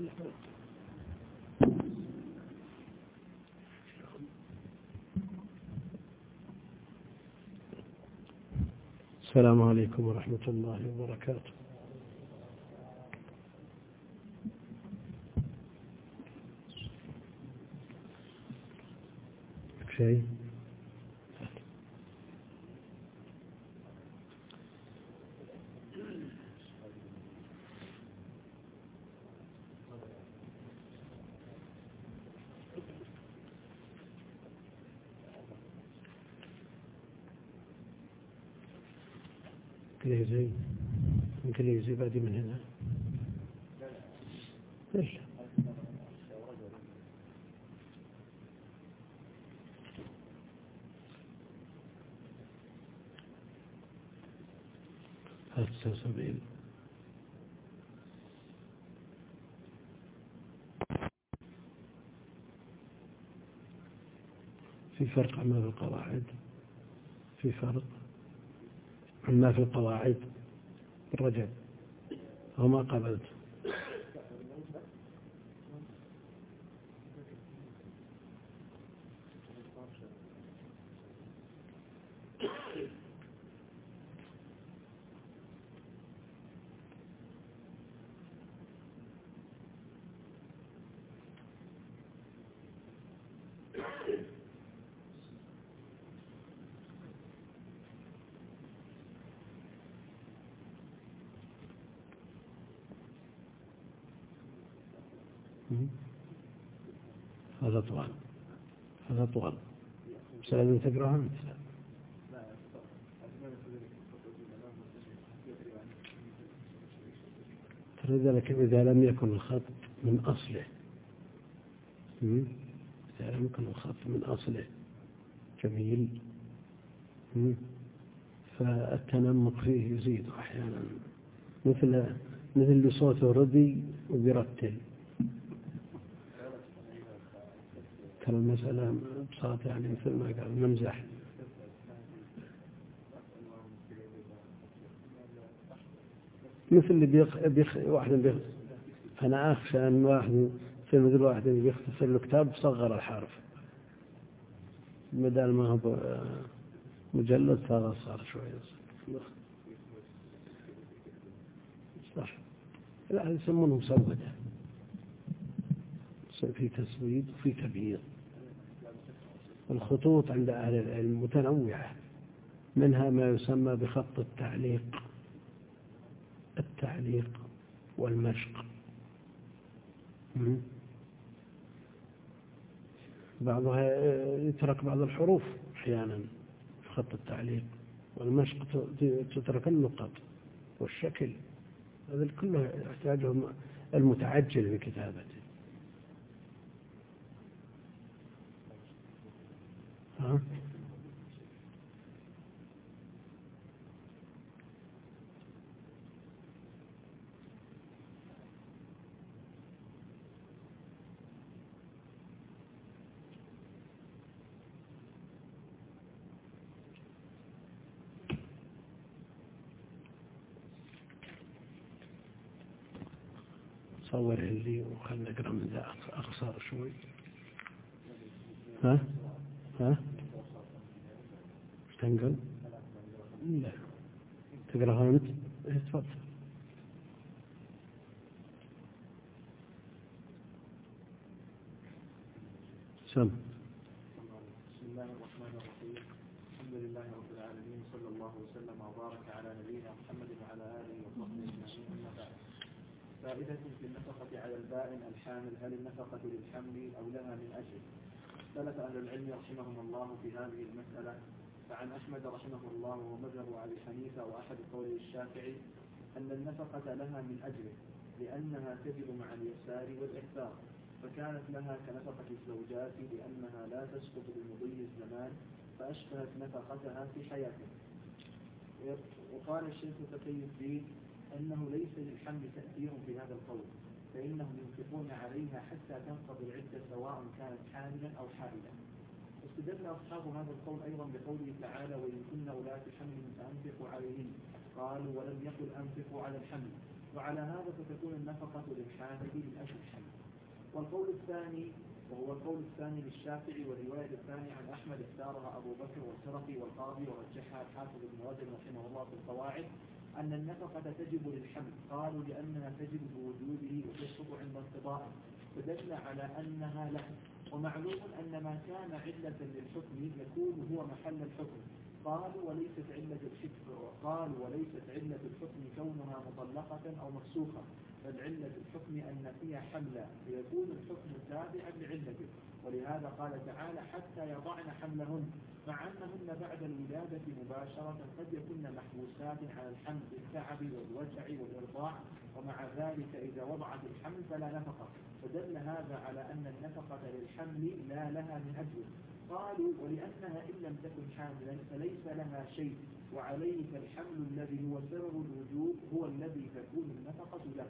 السلام عليكم ورحمة الله وبركاته. شيء انجليزي انجليزي بادي من هنا. لا السلسبيل في فرق عما في القواعد. في فرق عما في القواعد. الرجل وما قبلت هذا طوال هذا طوال سأل تقرأها أنت ترى ذلك إذا لم يكن الخط من أصله. إذا لم يكن الخط من أصله. جميل. فالتنمق فيه يزيد أحيانا. مثل مثل بصوته ردي وبيرتل ترى المسألة بساطة يعني مثل ما قال نمزح مثل اللي بيخ... بيخ... واحد بيخ... أنا أخشى أن واحد في مثل واحد بيختصر له كتاب صغر الحرف. بدل ما هو مجلد صار صار شوية صح. لا يسمونه مسودة. في تسويد وفي تبييض. الخطوط عند أهل العلم متنوعة منها ما يسمى بخط التعليق التعليق والمشق. بعضها يترك بعض الحروف أحيانا في خط التعليق والمشق تترك النقط والشكل هذا كله يحتاجه المتعجل بكتابته ها صور اللي وخلنا نقرا من ذا أقصر شوي. ها؟ ها؟ تنقل لا تقراها أنت؟ إيه تفضل. سم بسم الله الرحمن الرحيم. الحمد لله رب العالمين صلى الله وسلم وبارك على نبينا محمد وعلى آله وصحبه أجمعين أما بعد. فائدة في النفقة على البائن الحامل هل النفقة للحمل أو لها من أجل؟ اختلف أهل العلم رحمهم الله في هذه المسألة فعن أحمد رحمه الله ومذهب أبي حنيفة وأحد قولي الشافعي أن النفقة لها من أجله لأنها تجب مع اليسار والإحسار فكانت لها كنفقة الزوجات لأنها لا تسقط بمضي الزمان فأشبهت نفقتها في حياته. وقال الشيخ تقي الدين أنه ليس للحمل تأثير في هذا القول. فإنهم ينفقون عليها حتى تنقضي العدة سواء كانت حاملا أو حاملا. استدل أصحاب هذا القول أيضا بقوله تعالى وإن كن أولاة حمل فأنفقوا عليهن قالوا ولم يقل أنفقوا على الحمل وعلى هذا فتكون النفقة للحامل من أجل الحمل. والقول الثاني وهو القول الثاني للشافعي والرواية الثانية عن أحمد اختارها أبو بكر والسرقي والقاضي ورجحها الحافظ ابن رجب رحمه الله في القواعد. أن النفقة تجب للحمل. قالوا لأنها تجب بوجوده وتسقط عند انقضائه فدل على أنها له ومعلوم أن ما كان علة للحكم يكون هو محل الحكم. قالوا وليست علة الحكم. قالوا وليست علة الحكم كونها مطلقة أو مفسوخة بل علة الحكم أن فيها حملا فيكون الحكم تابعا لعلته. ولهذا قال تعالى حتى يضعن حملهن مع أنهن بعد الولادة مباشرة قد يكن محبوسات على الحمل بالتعب والوجع والإرضاع. ومع ذلك إذا وضعت الحمل فلا نفقة. فدل هذا على أن النفقة للحمل لا لها من أجل. قالوا ولأنها إن لم تكن حاملا فليس لها شيء وعليه فالحمل الذي هو سبب الوجوب هو الذي تكون النفقة له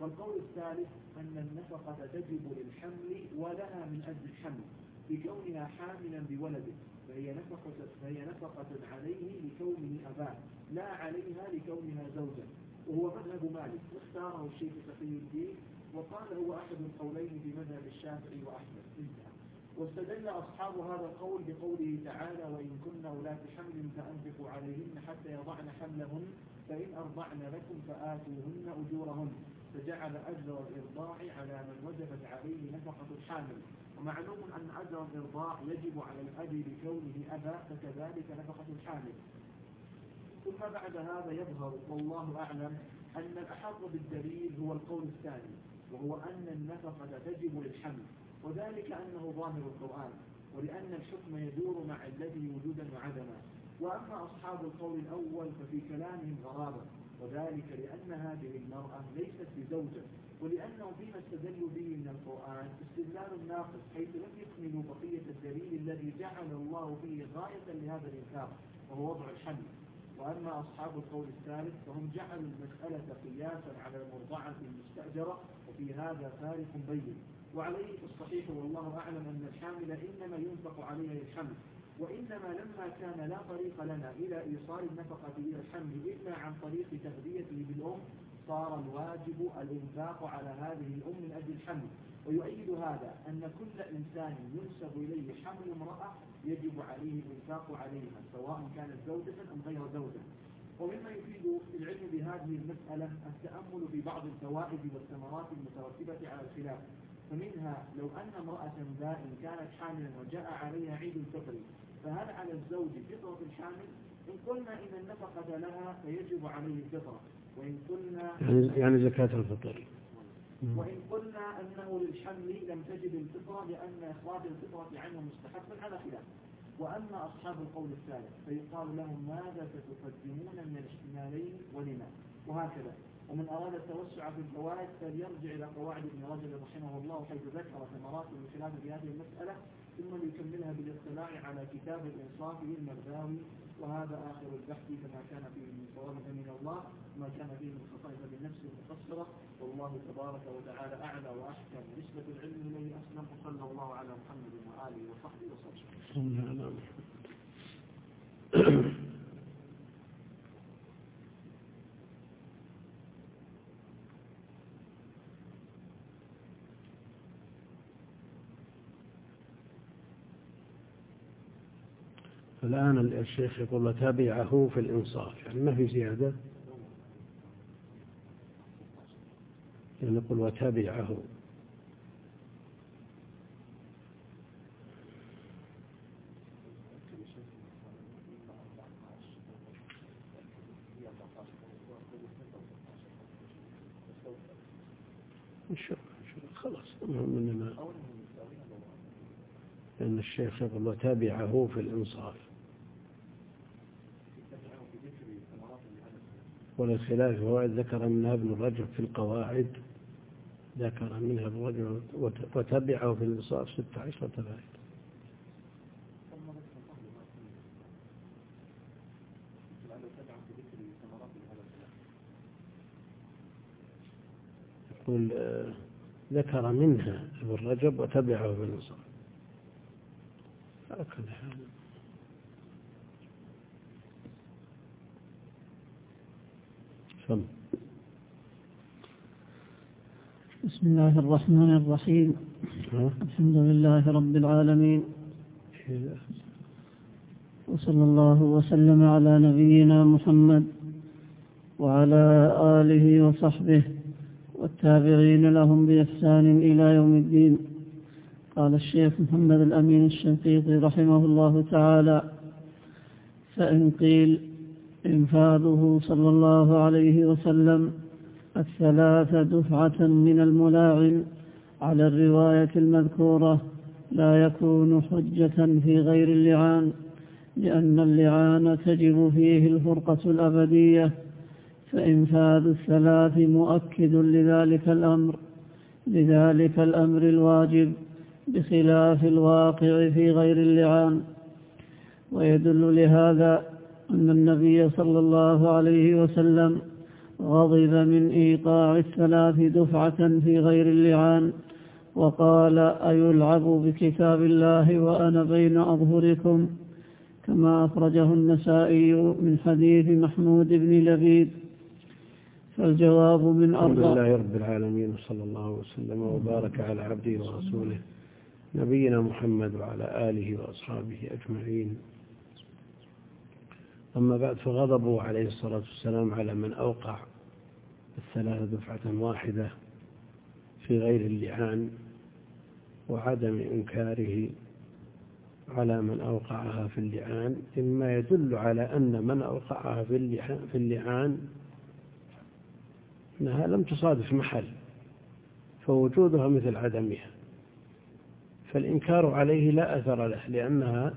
والقول الثالث أن النفقة تجب للحمل ولها من أجل الحمل بكونها حاملا بولده فهي نفقة, فهي نفقة عليه لكونه أباه لا عليها لكونها زوجا وهو مذهب مالك واختاره الشيخ تقي الدين وقال هو أحد القولين في مذهب الشافعي وأحمد. انتهى. واستدل أصحاب هذا القول بقوله تعالى وإن كن أولاة حمل فأنفقوا عليهن حتى يضعن حملهن فإن أرضعن لكم فآتوهن أجورهن. فجعل أجر الإرضاع على من وجبت عليه نفقة الحامل. ومعلوم أن أجر الإرضاع يجب على الأب لكونه أبا فكذلك نفقة الحامل. ثم بعد هذا يظهر والله أعلم أن الأحق بالدليل هو القول الثاني وهو أن النفقة تجب للحمل. وذلك أنه ظاهر القرآن ولأن الحكم يدور مع الذي وجودا وعدما. وأما أصحاب القول الأول ففي كلامهم غرابة وذلك لأن هذه المرأة ليست بزوجة ولأنه فيما استدلوا به من القرآن استدلال ناقص حيث لم يكملوا بقية الدليل الذي جعل الله فيه غاية لهذا الإنكار وهو وضع الحمل وأما أصحاب القول الثالث فهم جعلوا المسألة قياسا على المرضعة المستأجرة وفي هذا فارق بين. وعليه الصحيح والله أعلم أن الحامل إنما ينفق عليها للحمل وإنما لما كان لا طريق لنا إلى إيصال النفقة إلى الحمل إلا عن طريق تغذيته بالأم صار الواجب الإنفاق على هذه الأم من أجل الحمل. ويؤيد هذا أن كل إنسان ينسب إليه حمل امرأة يجب عليه الإنفاق عليها سواء كانت زوجة أم غير زوجة. ومما يفيد العلم بهذه المسألة التأمل في بعض الفوائد والثمرات المترتبة على الخلاف. فمنها لو أن امرأة بائن كانت حاملا وجاء عليها عيد الفطر فهل على الزوج فطرة الحامل؟ إن قلنا إن النفقة لها فيجب عليه الفطرة وإن قلنا يعني, يعني زكاة الفطر. وإن قلنا أنه للحمل لم تجد الفطرة لأن إخراج الفطرة عنه مستحب على خلاف. وأما أصحاب القول الثالث فيقال لهم ماذا ستقدمون من الاحتمالين ولما؟ وهكذا. ومن أراد التوسع في الفوائد فليرجع إلى قواعد ابن رجب رحمه الله حيث ذكر ثمرات الخلاف في هذه المسألة ثم ليكملها بالاطلاع على كتاب الإنصاف للمغزاوي وهذا آخر البحث فما كان فيه من صواب من الله وما كان فيه من خطأ فبالنفس المقصرة. والله تبارك وتعالى أعلى وأحكم نسبة العلم إليه. أسلم وصلى الله على محمد وآله وصحبه وسلم. الآن الشيخ يقول وتابعه في الإنصاف يعني ما في زيادة. يعني يقول وتابعه نشوف خلاص المهم اننا لأن الشيخ يقول وتابعه في الإنصاف. وللخلاف فوائد ذكر منها ابن رجب في القواعد ذكر منها ابن رجب وتبعه في الإنصاف ست عشرة فائدة يقول ذكر منها ابن رجب وتبعه في الإنصاف كل حال فم بسم الله الرحمن الرحيم. ها؟ الحمد لله رب العالمين. وصلى الله وسلم على نبينا محمد وعلى آله وصحبه والتابعين لهم بإحسان إلى يوم الدين. قال الشيخ محمد الأمين الشنقيطي رحمه الله تعالى فإن قيل إنفاذه صلى الله عليه وسلم الثلاث دفعة من الملاعن على الرواية المذكورة لا يكون حجة في غير اللعان لأن اللعان تجب فيه الفرقة الأبدية فإنفاذ الثلاث مؤكد لذلك الأمر لذلك الأمر الواجب بخلاف الواقع في غير اللعان. ويدل لهذا أن النبي صلى الله عليه وسلم غضب من إيقاع الثلاث دفعة في غير اللعان وقال أيلعب بكتاب الله وأنا بين أظهركم؟ كما أخرجه النسائي من حديث محمود بن لبيد. فالجواب من الحمد أربع لله رب العالمين وصلى الله وسلم وبارك على عبده ورسوله نبينا محمد وعلى آله وأصحابه أجمعين. أما بعد فغضبه عليه الصلاة والسلام على من أوقع الثلاث دفعة واحدة في غير اللعان وعدم إنكاره على من أوقعها في اللعان مما يدل على أن من أوقعها في اللعان, في اللعان أنها لم تصادف محل فوجودها مثل عدمها فالإنكار عليه لا أثر له لأنها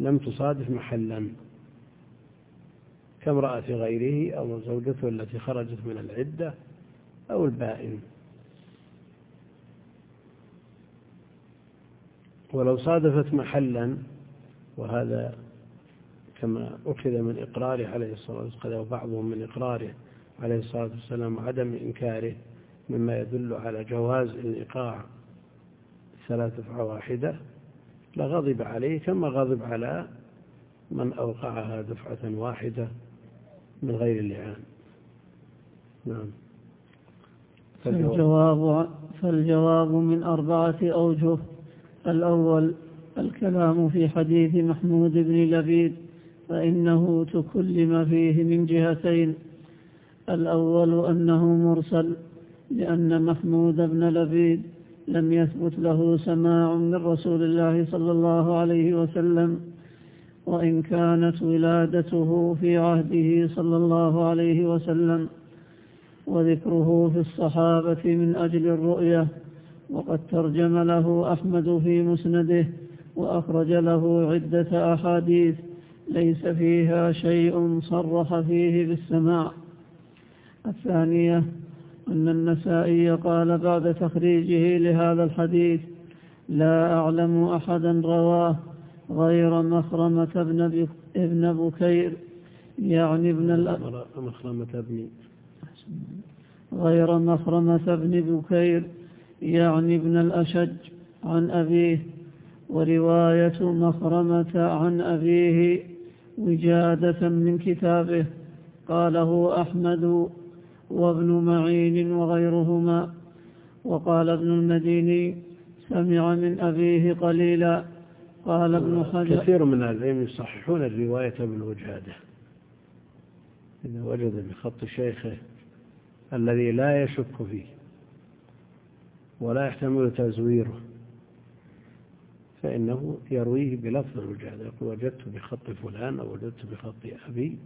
لم تصادف محلا. كامرأة غيره أو زوجته التي خرجت من العدة أو البائن. ولو صادفت محلا وهذا كما أخذ من إقراره عليه الصلاة والسلام أو بعضهم من إقراره عليه الصلاة والسلام وعدم إنكاره مما يدل على جواز الإيقاع ثلاث دفعة واحدة لغضب عليه كما غضب على من أوقعها دفعة واحدة. من غير اللعان. نعم. فالجواب, فالجواب من أربعة أوجه. الأول الكلام في حديث محمود بن لبيد فإنه تكلم فيه من جهتين. الأول أنه مرسل لأن محمود بن لبيد لم يثبت له سماع من رسول الله صلى الله عليه وسلم. وإن كانت ولادته في عهده صلى الله عليه وسلم وذكره في الصحابة من أجل الرؤية وقد ترجم له أحمد في مسنده وأخرج له عدة أحاديث ليس فيها شيء صرح فيه بالسماع. الثانية أن النسائي قال بعد تخريجه لهذا الحديث لا أعلم أحدا رواه غير مخرمة ابن, ابن بكير يعني ابن مخرمة ابن غير مخرمة ابن بكير يعني ابن الأشج عن أبيه ورواية مخرمة عن أبيه وجادة من كتابه قاله أحمد وابن معين وغيرهما وقال ابن المديني سمع من أبيه قليلا قال ابن حجر. كثير من العلم يصححون الرواية بالوجادة إذا وجد بخط شيخه الذي لا يشك فيه ولا يحتمل تزويره فإنه يرويه بلفظ الوجادة يقول وجدت بخط فلان أو وجدت بخط أبي.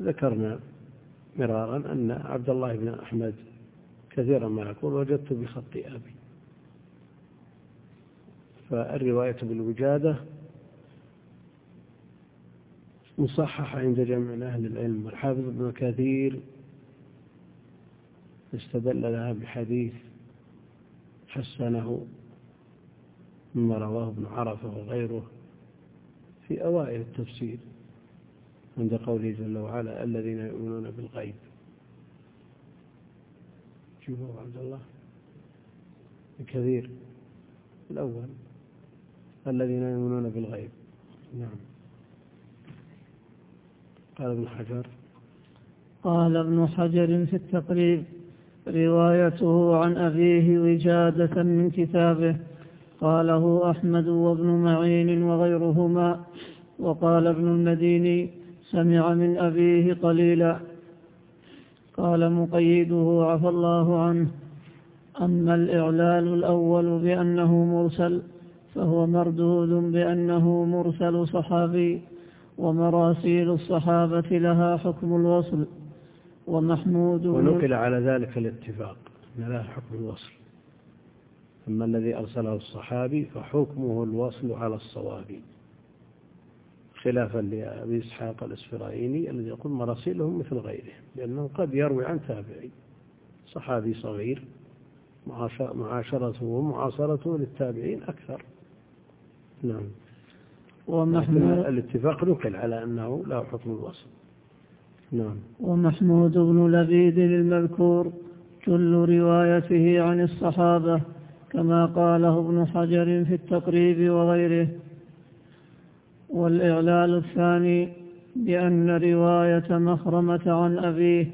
ذكرنا مرارا أن عبد الله بن أحمد كثيرا ما يقول وجدت بخط أبي. فالرواية بالوجادة مصححة عند جمع أهل العلم والحافظ ابن كثير استدل لها بحديث حسنه مما رواه ابن عرفة وغيره في أوائل التفسير عند قوله جل وعلا الذين يؤمنون بالغيب شوفوا عبد الله كثير الأول. الذين يؤمنون بالغيب. نعم. قال ابن حجر. قال ابن حجر في التقريب روايته عن أبيه وجادة من كتابه قاله أحمد وابن معين وغيرهما وقال ابن المديني سمع من أبيه قليلا. قال مقيده عفى الله عنه. أما الإعلال الأول بأنه مرسل فهو مردود بأنه مرسل صحابي ومراسيل الصحابة لها حكم الوصل ومحمود ونقل على ذلك الاتفاق أن لها حكم الوصل. أما الذي أرسله الصحابي فحكمه الوصل على الصواب. خلافا لأبي إسحاق الإسفرايني الذي يقول مراسيلهم مثل غيره لأنه قد يروي عن تابعي. صحابي صغير معاشرته ومعاصرته للتابعين أكثر. نعم. ومحمود الاتفاق نقل على أنه لا حكم الوصل نعم. ومحمود بن لبيد المذكور كل روايته عن الصحابة كما قاله ابن حجر في التقريب وغيره. والإعلال الثاني بأن رواية مخرمة عن أبيه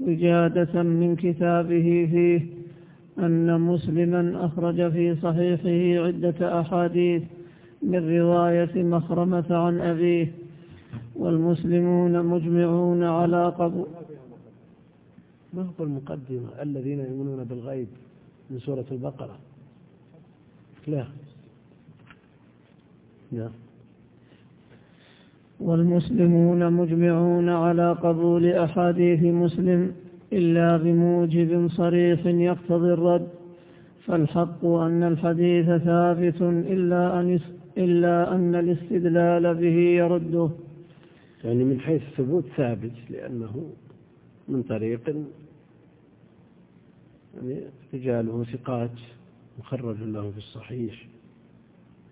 وجادة من كتابه فيه أن مسلما أخرج في صحيحه عدة أحاديث من رواية مخرمة عن أبيه والمسلمون مجمعون على قبول ما هو المقدمة؟ الذين يؤمنون بالغيب من سورة البقرة. لا. لا. والمسلمون مجمعون على قبول أحاديث مسلم إلا بموجب صريح يقتضي الرد فالحق أن الحديث ثابت إلا أن إلا أن الاستدلال به يرده. يعني من حيث الثبوت ثابت لأنه من طريق يعني رجاله ثقات مخرج له في الصحيح.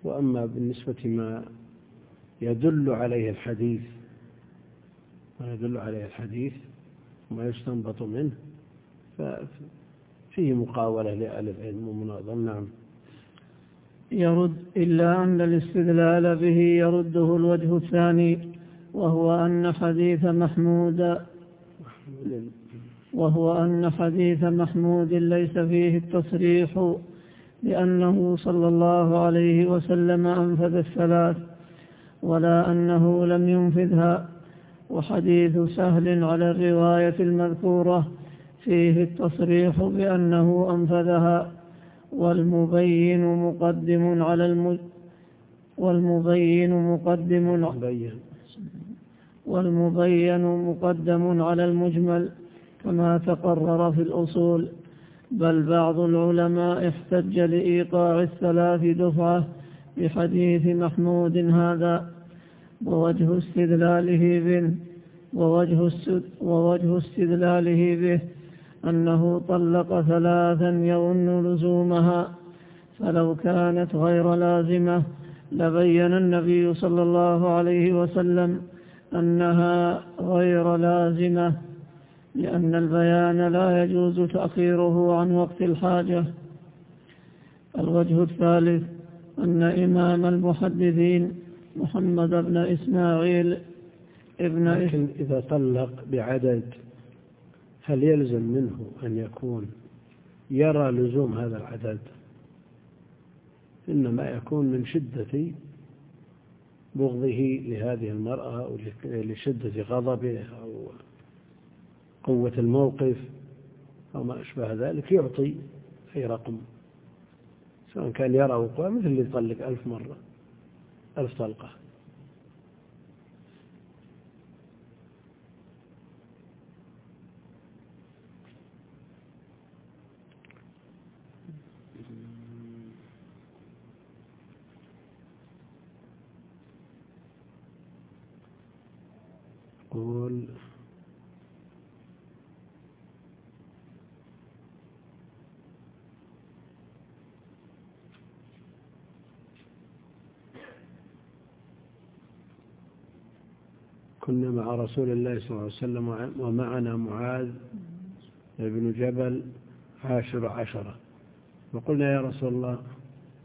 وأما بالنسبة ما يدل عليه الحديث ما يدل عليه الحديث وما يستنبط منه ففيه مقاولة لأهل العلم ومناظر نعم. يرد إلا أن الاستدلال به يرده الوجه الثاني وهو أن حديث محمود وهو أن حديث محمود ليس فيه التصريح لأنه صلى الله عليه وسلم أنفذ الثلاث ولا أنه لم ينفذها وحديث سهل على الرواية المذكورة فيه التصريح بأنه أنفذها. والمبين مقدم على الم والمبين مقدم والمبين مقدم على المجمل كما تقرر في الأصول. بل بعض العلماء احتج لإيقاع الثلاث دفعة بحديث محمود هذا. ووجه استدلاله به ووجه, ووجه استدلاله به أنه طلق ثلاثا يظن لزومها فلو كانت غير لازمة لبين النبي صلى الله عليه وسلم أنها غير لازمة لأن البيان لا يجوز تأخيره عن وقت الحاجة. الوجه الثالث أن إمام المحدثين محمد بن إسماعيل ابن لكن إذا طلق بعدد هل يلزم منه أن يكون يرى لزوم هذا العدد؟ إنما يكون من شدة بغضه لهذه المرأة أو لشدة غضبه أو قوة الموقف أو ما أشبه ذلك يعطي أي رقم. سواء كان يرى وقوع مثل اللي يطلق ألف مرة ألف طلقة. يقول كنا مع رسول الله صلى الله عليه وسلم ومعنا معاذ بن جبل عاشر عشرة. وقلنا يا رسول الله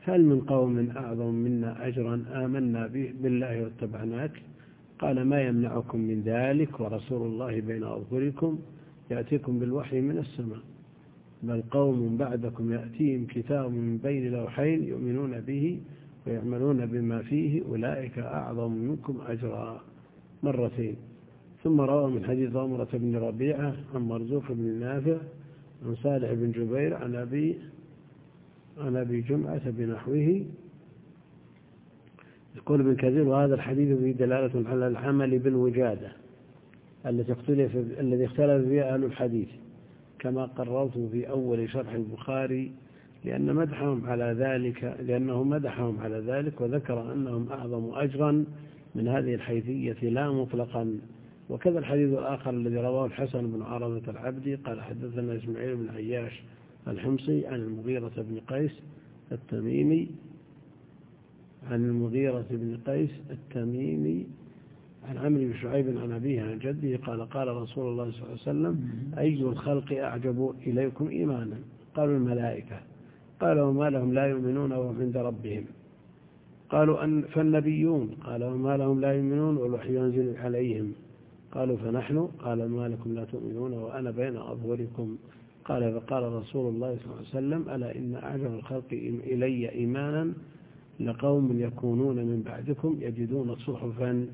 هل من قوم أعظم منا أجرا آمنا بالله واتبعناك؟ قال ما يمنعكم من ذلك ورسول الله بين أظهركم يأتيكم بالوحي من السماء بل قوم بعدكم يأتيهم كتاب من بين لوحين يؤمنون به ويعملون بما فيه أولئك أعظم منكم أجرا مرتين ثم روى من حديث عمرة بن ربيعة عن مرزوق بن نافع عن صالح بن جبير عن أبي عن أبي جمعة بنحوه يقول ابن كثير وهذا الحديث فيه دلالة على العمل بالوجادة التي اختلف الذي اختلف فيها أهل الحديث. كما قررت في أول شرح البخاري لأن مدحهم على ذلك لأنه مدحهم على ذلك وذكر أنهم أعظم أجرا من هذه الحيثية لا مطلقا. وكذا الحديث الآخر الذي رواه الحسن بن عرضة العبدي قال حدثنا إسماعيل بن عياش الحمصي عن المغيرة بن قيس التميمي عن المغيرة بن قيس التميمي عن عمرو بن شعيب عن أبيه عن جده قال قال رسول الله صلى الله عليه وسلم أي الخلق أعجب إليكم إيمانا؟ قالوا الملائكة. قال وما لهم لا يؤمنون وهم عند ربهم. قالوا أن فالنبيون. قال وما لهم لا يؤمنون والوحي ينزل عليهم. قالوا فنحن؟ قال ما لكم لا تؤمنون وأنا بين أظهركم. قال فقال رسول الله صلى الله عليه وسلم ألا إن أعجب الخلق إلي إيمانا؟ لقوم يكونون من بعدكم يجدون صحفا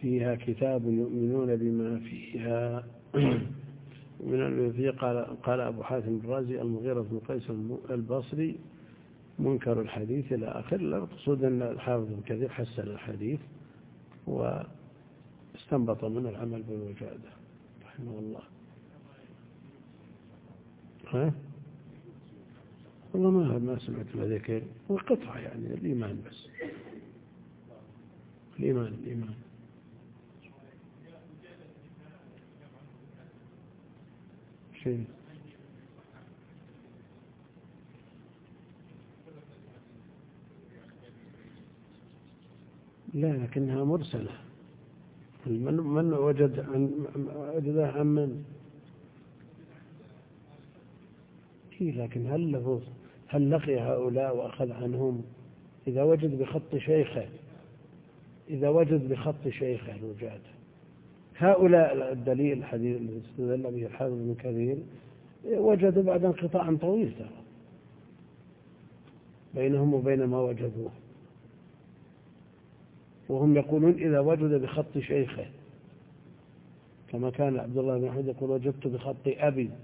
فيها كتاب يؤمنون بما فيها. من فيه قال قال أبو حاتم الرازي المغيرة بن قيس البصري منكر الحديث إلى آخر. المقصود أن الحافظ الكثير حسن الحديث واستنبط من العمل بالوجادة رحمه الله. ها؟ والله ما ما سمعت ذكر. هو قطعة يعني الإيمان بس. الإيمان الإيمان. شيء. لا لكنها مرسلة. من من وجد عن وجدها عن من؟ إيه لكن هل له هل لقي هؤلاء وأخذ عنهم؟ إذا وجد بخط شيخه إذا وجد بخط شيخه الوجاد. هؤلاء الدليل الحديث الذي استدل به الحافظ بن كثير وجدوا بعد انقطاع طويل ترى. بينهم وبين ما وجدوه. وهم يقولون إذا وجد بخط شيخه كما كان عبد الله بن أحمد يقول وجدت بخط أبي أما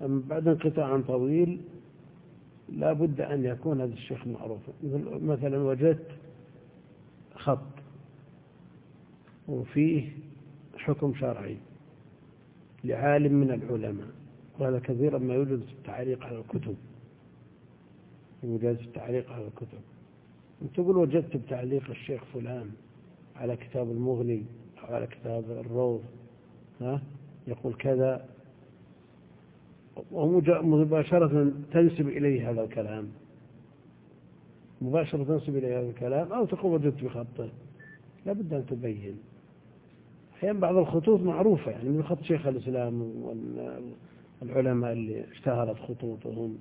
بعد انقطاع طويل لا بد أن يكون هذا الشيخ معروفا مثلا وجدت خط وفيه حكم شرعي لعالم من العلماء وهذا كثيرا ما يوجد في التعليق على الكتب يوجد في التعليق على الكتب. تقول وجدت بتعليق الشيخ فلان على كتاب المغني أو على كتاب الروض ها؟ يقول كذا ومباشرة تنسب إليه هذا الكلام. مباشرة تنسب إليه هذا الكلام أو تقول وجدت بخطه لابد أن تبين. أحيانا بعض الخطوط معروفة يعني من خط شيخ الإسلام والعلماء اللي اشتهرت خطوطهم.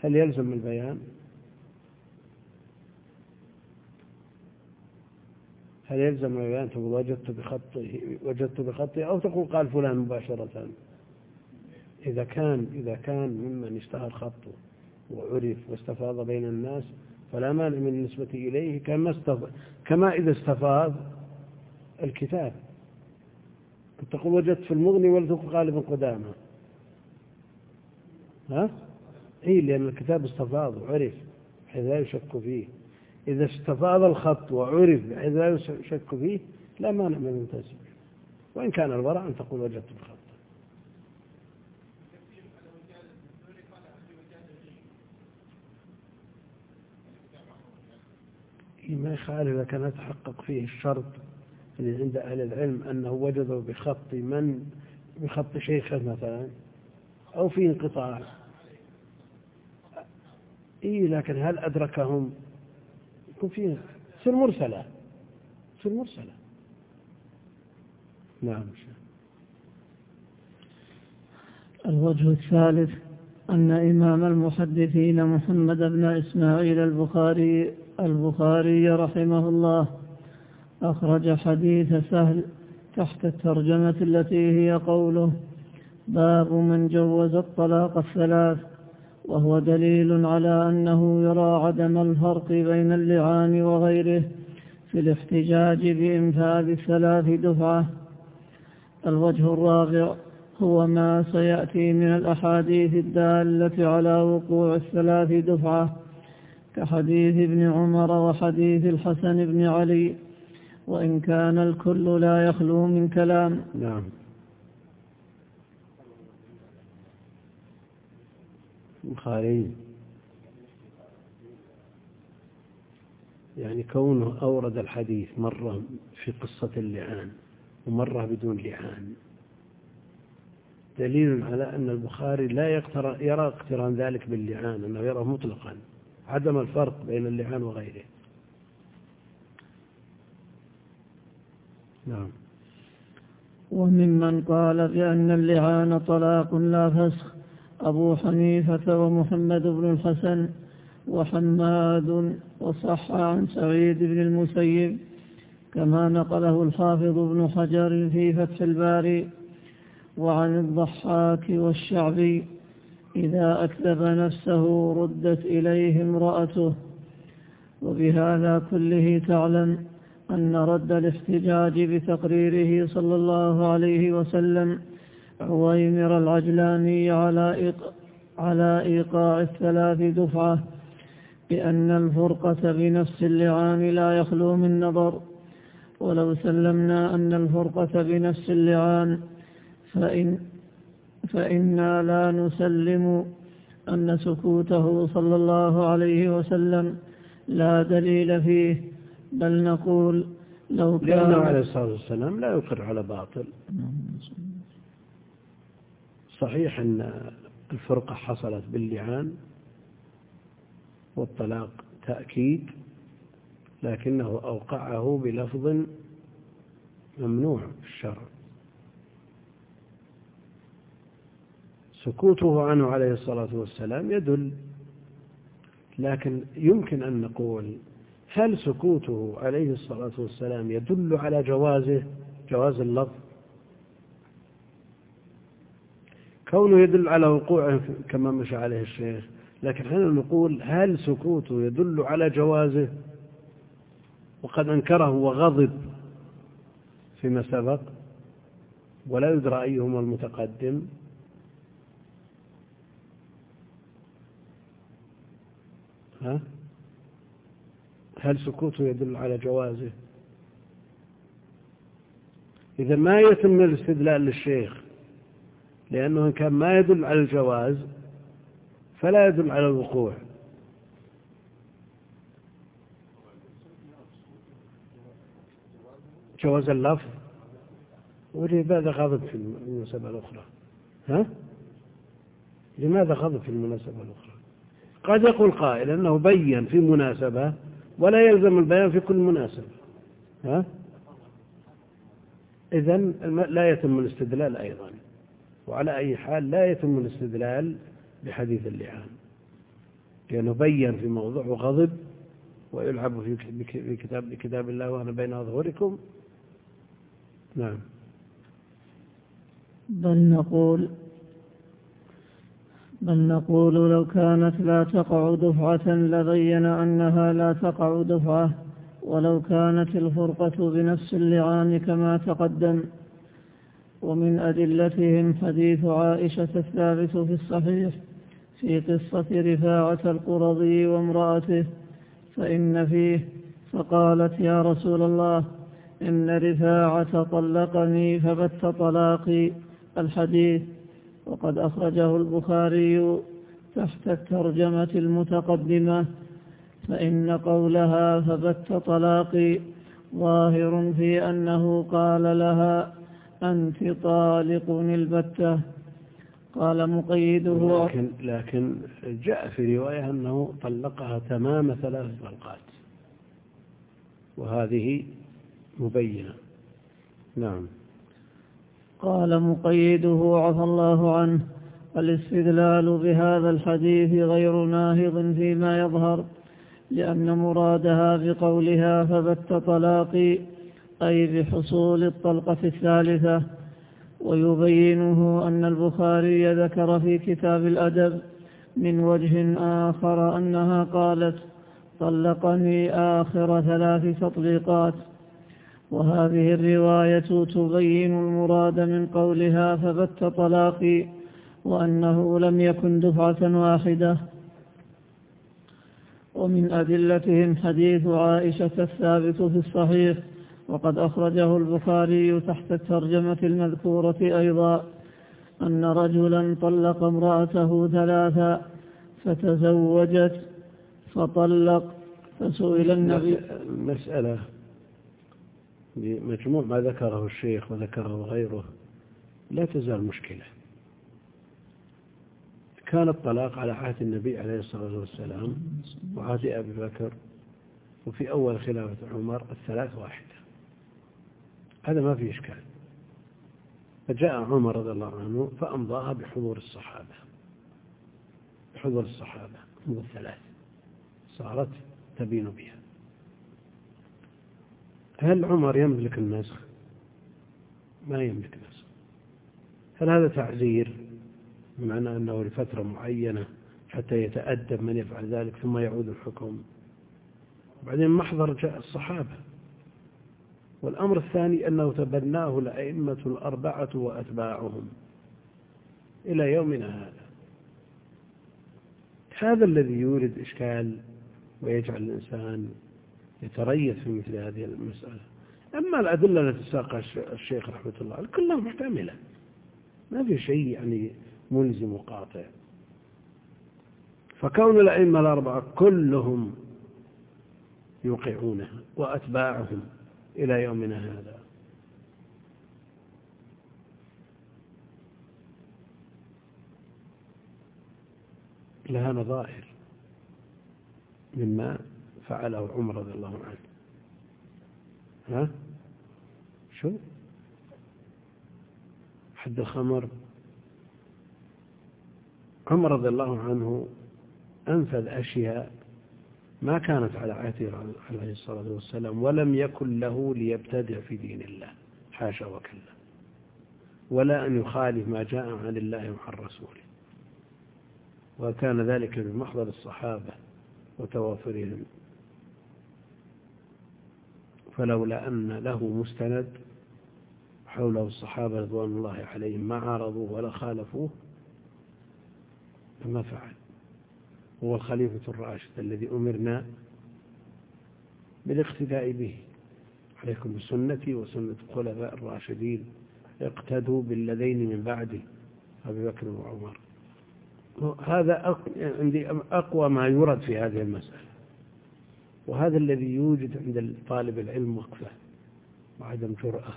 هل يلزم البيان؟ هل يلزم البيان؟ تقول وجدت بخطه وجدت بخطه أو تقول قال فلان مباشرة. إذا كان إذا كان ممن اشتهر خطه وعرف واستفاض بين الناس فلا مانع من النسبة إليه كما, كما إذا استفاض الكتاب. تقول وجدت في المغني ولا تقول غالبا قدامى ها؟ إيه لأن الكتاب استفاض وعرف بحيث لا يشك فيه. إذا استفاض الخط وعرف بحيث لا يشك فيه لا مانع من التنسيب وإن كان الورع أن تقول وجدت الخط. ما يخالف إذا كان يتحقق فيه الشرط اللي عند أهل العلم أنه وجده بخط من؟ بخط شيخه مثلا أو في انقطاع. إيه لكن هل أدركهم؟ يكون فيه تصير مرسلة. تصير مرسلة. نعم. الوجه الثالث أن إمام المحدثين محمد بن إسماعيل البخاري البخاري رحمه الله أخرج حديث سهل تحت الترجمة التي هي قوله باب من جوز الطلاق الثلاث. وهو دليل على أنه يرى عدم الفرق بين اللعان وغيره في الاحتجاج بإنفاذ الثلاث دفعة. الوجه الرابع هو ما سيأتي من الأحاديث الدالة على وقوع الثلاث دفعة كحديث ابن عمر وحديث الحسن بن علي وإن كان الكل لا يخلو من كلام. نعم. البخاري يعني كونه أورد الحديث مرة في قصة اللعان ومرة بدون لعان. دليل على أن البخاري لا يرى اقتران ذلك باللعان أنه يرى مطلقا عدم الفرق بين اللعان وغيره. نعم. وممن قال بأن اللعان طلاق لا فسخ. أبو حنيفة ومحمد بن الحسن وحماد وصح عن سعيد بن المسيب كما نقله الحافظ ابن حجر في فتح الباري. وعن الضحاك والشعبي إذا أكذب نفسه ردت إليه امرأته. وبهذا كله تعلم أن رد الاحتجاج بتقريره صلى الله عليه وسلم عويمر العجلاني على على إيقاع الثلاث دفعة بأن الفرقة بنفس اللعان لا يخلو من نظر. ولو سلمنا أن الفرقة بنفس اللعان فإن فإنا لا نسلم أن سكوته صلى الله عليه وسلم لا دليل فيه. بل نقول لو كان لأنه عليه الصلاة والسلام لا يقر على باطل. صحيح أن الفرقة حصلت باللعان والطلاق تأكيد لكنه أوقعه بلفظ ممنوع في الشرع. سكوته عنه عليه الصلاة والسلام يدل لكن يمكن أن نقول هل سكوته عليه الصلاة والسلام يدل على جوازه جواز اللفظ؟ كونه يدل على وقوعه كما مشى عليه الشيخ. لكن حين نقول هل سكوته يدل على جوازه؟ وقد أنكره وغضب فيما سبق ولا يدرى أيهما المتقدم. ها؟ هل سكوته يدل على جوازه؟ إذا ما يتم الاستدلال للشيخ لأنه إن كان ما يدل على الجواز فلا يدل على الوقوع. جواز اللفظ؟ ولماذا غضب في المناسبة الأخرى؟ ها؟ لماذا غضب في المناسبة الأخرى؟ قد يقول قائل أنه بين في مناسبة ولا يلزم البيان في كل مناسبة. ها؟ إذا لا يتم الاستدلال أيضا. وعلى أي حال لا يتم الاستدلال بحديث اللعان لأنه بين في موضوع وغضب ويلعب في كتاب بكتاب الله وأنا بين أظهركم. نعم. بل نقول بل نقول لو كانت لا تقع دفعة لبين أنها لا تقع دفعة ولو كانت الفرقة بنفس اللعان كما تقدم. ومن أدلتهم حديث عائشة الثابت في الصحيح في قصة رفاعة القرظي وامرأته فإن فيه فقالت يا رسول الله إن رفاعة طلقني فبت طلاقي الحديث. وقد أخرجه البخاري تحت الترجمة المتقدمة فإن قولها فبت طلاقي ظاهر في أنه قال لها أنت طالق البتة. قال مقيده. لكن, لكن جاء في رواية أنه طلقها تمام ثلاث طلقات. وهذه مبينة. نعم. قال مقيده عفى الله عنه. الاستدلال بهذا الحديث غير ناهض فيما يظهر لأن مرادها بقولها فبت طلاقي أي بحصول الطلقة الثالثة ويبينه أن البخاري ذكر في كتاب الأدب من وجه آخر أنها قالت طلقني آخر ثلاث تطليقات وهذه الرواية تبين المراد من قولها فبت طلاقي وأنه لم يكن دفعة واحدة. ومن أدلتهم حديث عائشة الثابت في الصحيح وقد أخرجه البخاري تحت الترجمة المذكورة أيضا أن رجلا طلق امرأته ثلاثا فتزوجت فطلق فسئل النبي. المسألة بمجموع ما ذكره الشيخ وذكره غيره لا تزال مشكلة. كان الطلاق على عهد النبي عليه الصلاة والسلام وعهد أبي بكر وفي أول خلافة عمر الثلاث واحدة هذا ما في إشكال. فجاء عمر رضي الله عنه فأمضاها بحضور الصحابة. بحضور الصحابة هم الثلاث. صارت تبين بها. هل عمر يملك النسخ؟ ما يملك نسخ. هل هذا تعزير؟ بمعنى أنه لفترة معينة حتى يتأدب من يفعل ذلك ثم يعود الحكم. وبعدين محضر جاء الصحابة. والأمر الثاني أنه تبناه الأئمة الأربعة وأتباعهم إلى يومنا هذا. هذا الذي يورد إشكال ويجعل الإنسان يتريث في مثل هذه المسألة. أما الأدلة التي ساقها الشيخ رحمة الله كلها محتملة. ما في شيء يعني ملزم وقاطع. فكون الأئمة الأربعة كلهم يوقعونها وأتباعهم إلى يومنا هذا. لها نظائر مما فعله عمر رضي الله عنه. ها؟ شو؟ حد الخمر. عمر رضي الله عنه أنفذ أشياء ما كانت على عهده عليه الصلاة والسلام ولم يكن له ليبتدع في دين الله. حاشا وكلا. ولا أن يخالف ما جاء عن الله وعن رسوله. وكان ذلك بمحضر الصحابة وتوافرهم. فلولا أن له مستند حوله الصحابة رضوان الله عليهم ما عارضوه ولا خالفوه لما فعل. هو الخليفة الراشد الذي أمرنا بالاقتداء به. عليكم بسنتي وسنة الخلفاء الراشدين. اقتدوا بالذين من بعده أبي بكر وعمر. هذا عندي أقوى ما يورد في هذه المسألة. وهذا الذي يوجد عند طالب العلم وقفة وعدم جرأة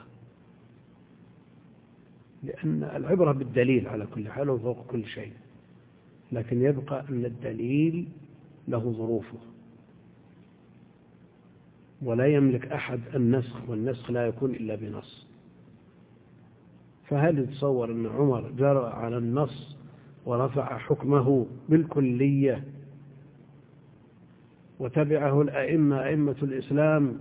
لأن العبرة بالدليل على كل حال وفوق كل شيء. لكن يبقى أن الدليل له ظروفه. ولا يملك أحد النسخ والنسخ لا يكون إلا بنص. فهل يتصور أن عمر جرى على النص ورفع حكمه بالكلية وتبعه الأئمة أئمة الإسلام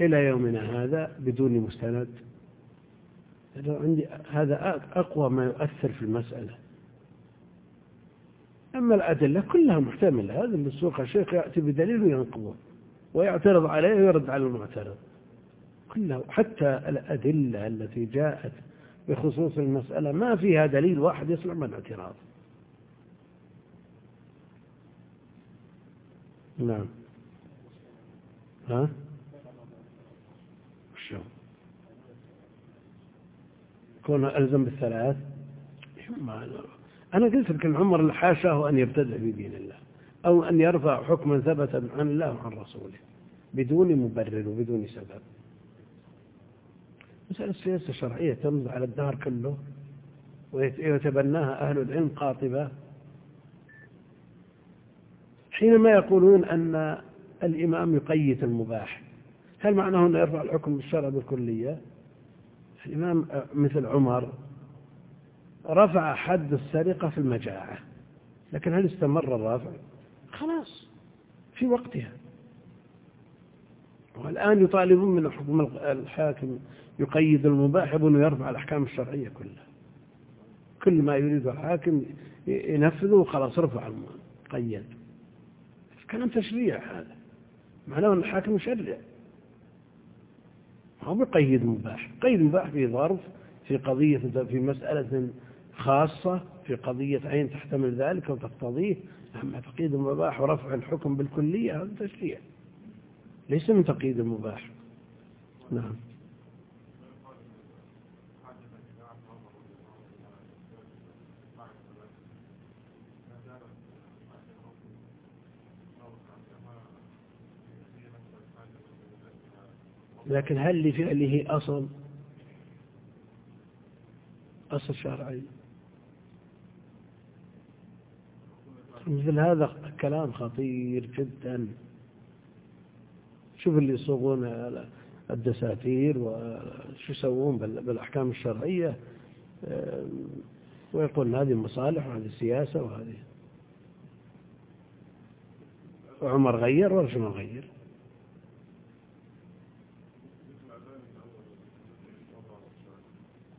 إلى يومنا هذا بدون مستند؟ عندي هذا أقوى ما يؤثر في المسألة. أما الأدلة كلها محتملة هذا السوق الشيخ يأتي بدليل وينقضه ويعترض عليه ويرد على المعترض. كلها حتى الأدلة التي جاءت بخصوص المسألة ما فيها دليل واحد يصلح من اعتراض. نعم. ها شو كون ألزم بالثلاث؟ أنا قلت لك عمر حاشاه أن يبتدع في دين الله أو أن يرفع حكما ثبتا عن الله وعن رسوله بدون مبرر وبدون سبب. مسألة السياسة الشرعية تمضي على الدهر كله ويتبناها أهل العلم قاطبة. حينما يقولون أن الإمام يقيد المباح هل معناه أنه يرفع الحكم بالشرع بالكلية؟ الإمام مثل عمر رفع حد السرقة في المجاعة لكن هل استمر الرافع خلاص في وقتها. والآن يطالبون من حكم الحاكم يقيد المباح يبون يرفع الأحكام الشرعية كلها. كل ما يريد الحاكم ينفذه وخلاص رفع قيد كلام تشريع هذا. معناه أن الحاكم يشرع. هو بقيد مباح قيد مباح في ظرف في قضية في مسألة خاصة في قضية عين تحتمل ذلك وتقتضيه. أما تقييد المباح ورفع الحكم بالكلية هذا تشريع. ليس من تقييد المباح نعم. لكن هل لفعله أصل؟ أصل شرعي. مثل هذا كلام خطير جدا. شوف اللي يصوغون الدساتير وشو يسوون بالأحكام الشرعية. ويقول هذه مصالح وهذه سياسة وهذه. عمر غير ولا ما غير؟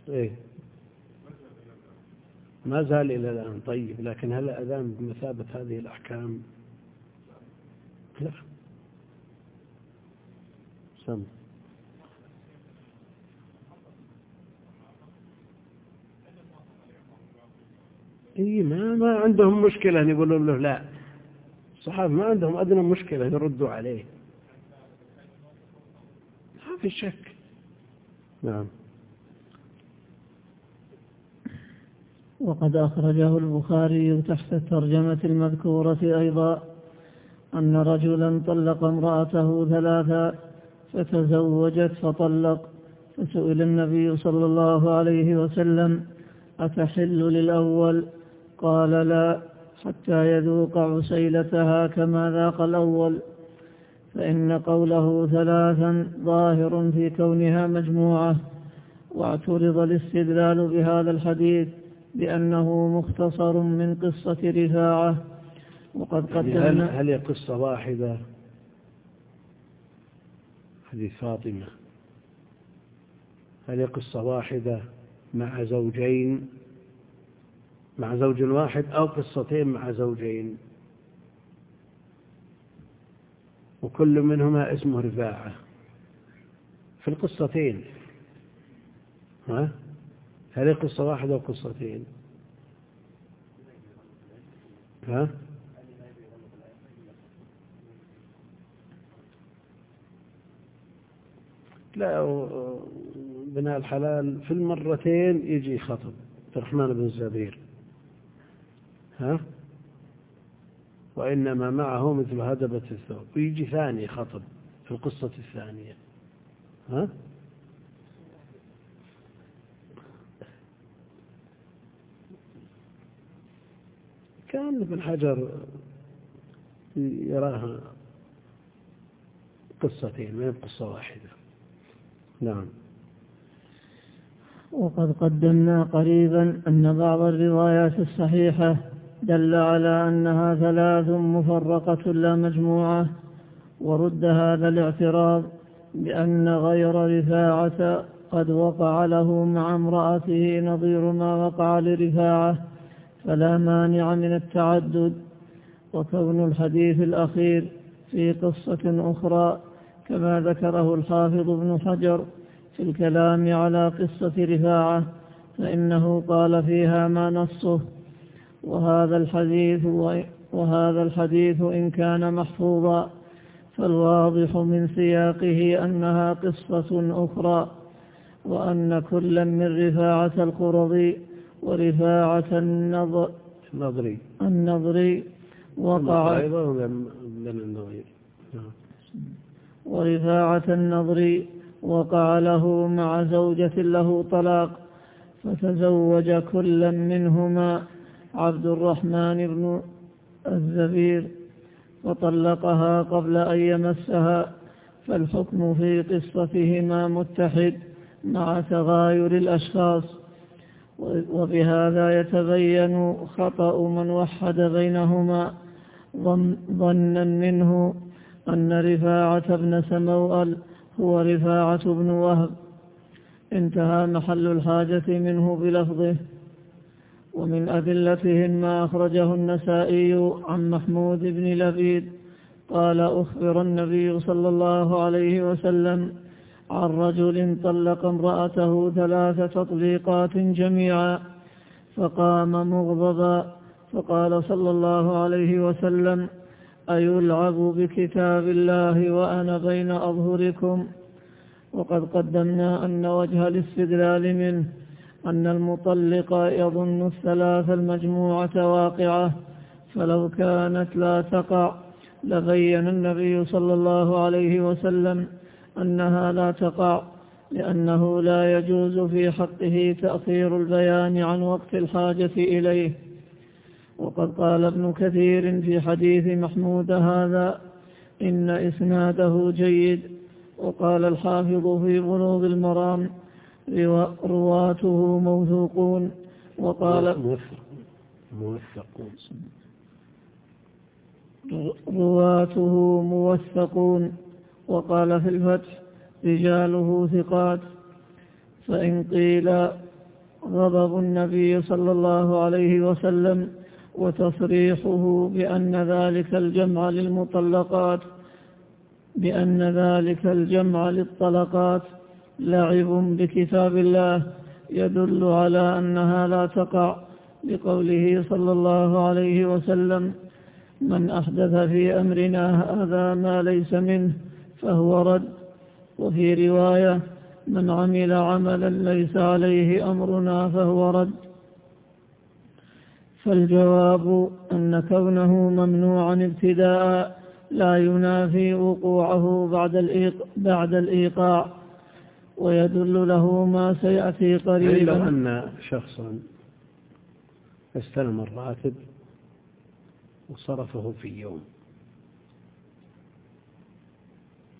إيه. ما زال إلى الآن. طيب لكن هل الأذان بمثابة هذه الأحكام؟ لا. سم. إي ما ما عندهم مشكلة. ان يقولوا له لا. الصحابة ما عندهم أدنى مشكلة يردوا عليه. ما في شك. نعم. وقد أخرجه البخاري تحت الترجمة المذكورة أيضا أن رجلا طلق امرأته ثلاثا فتزوجت فطلق فسئل النبي صلى الله عليه وسلم أتحل للأول؟ قال لا حتى يذوق عسيلتها كما ذاق الأول. فإن قوله ثلاثا ظاهر في كونها مجموعة واعترض الاستدلال بهذا الحديث. بأنه مختصر من قصة رفاعة. وقد قدمنا هل, هل هي قصة واحدة؟ حديث فاطمة. هل هي قصة واحدة مع زوجين؟ مع زوج واحد أو قصتين مع زوجين؟ وكل منهما اسمه رفاعة. في القصتين. ها؟ هل قصة واحدة أو قصتين ها؟ لا بناء الحلال في المرتين يجي خطب الرحمن بن الزبير ها؟ وإنما معه مثل هدبة الثوب. ويجي ثاني خطب في القصة الثانية. ها؟ كان ابن حجر يراها قصتين ما قصة واحدة. نعم. وقد قدمنا قريبا أن بعض الروايات الصحيحة دل على أنها ثلاث مفرقة لا مجموعة ورد هذا الاعتراض بأن غير رفاعة قد وقع له مع امرأته نظير ما وقع لرفاعة. فلا مانع من التعدد. وكون الحديث الأخير في قصة أخرى كما ذكره الحافظ ابن حجر في الكلام على قصة رفاعة فإنه قال فيها ما نصه. وهذا الحديث وهذا الحديث إن كان محفوظا فالواضح من سياقه أنها قصة أخرى وأن كلا من رفاعة القرظي ورفاعة النظر النظري. النظري وقع أيضا ورفاعة النظري وقع له مع زوجة له طلاق فتزوج كلا منهما عبد الرحمن بن الزبير وطلقها قبل أن يمسها فالحكم في قصتهما متحد مع تغاير الأشخاص. وبهذا يتبين خطأ من وحد بينهما. ظنا منه أن رفاعة بن سموأل هو رفاعة بن وهب. انتهى محل الحاجة منه بلفظه. ومن أدلتهم ما أخرجه النسائي عن محمود بن لبيد. قال أخبر النبي صلى الله عليه وسلم عن رجل طلق امرأته ثلاث تطليقات جميعا فقام مغضبا فقال صلى الله عليه وسلم أيلعب بكتاب الله وأنا بين أظهركم؟ وقد قدمنا أن وجه الاستدلال منه أن المطلق يظن الثلاث المجموعة واقعة فلو كانت لا تقع لبين النبي صلى الله عليه وسلم. أنها لا تقع لأنه لا يجوز في حقه تأخير البيان عن وقت الحاجة إليه. وقد قال ابن كثير في حديث محمود هذا إن إسناده جيد. وقال الحافظ في بلوغ المرام رواته موثوقون. وقال موثقون. رواته موثقون. وقال في الفتح رجاله ثقات. فإن قيل غضب النبي صلى الله عليه وسلم وتصريحه بأن ذلك الجمع للمطلقات بأن ذلك الجمع للطلقات لعب بكتاب الله يدل على أنها لا تقع لقوله صلى الله عليه وسلم من أحدث في أمرنا هذا ما ليس منه فهو رد. وفي رواية من عمل عملا ليس عليه أمرنا فهو رد. فالجواب أن كونه ممنوعا ابتداء لا ينافي وقوعه بعد بعد الإيقاع ويدل له ما سيأتي قريبا. لو أن شخصا استلم الراتب وصرفه في يوم.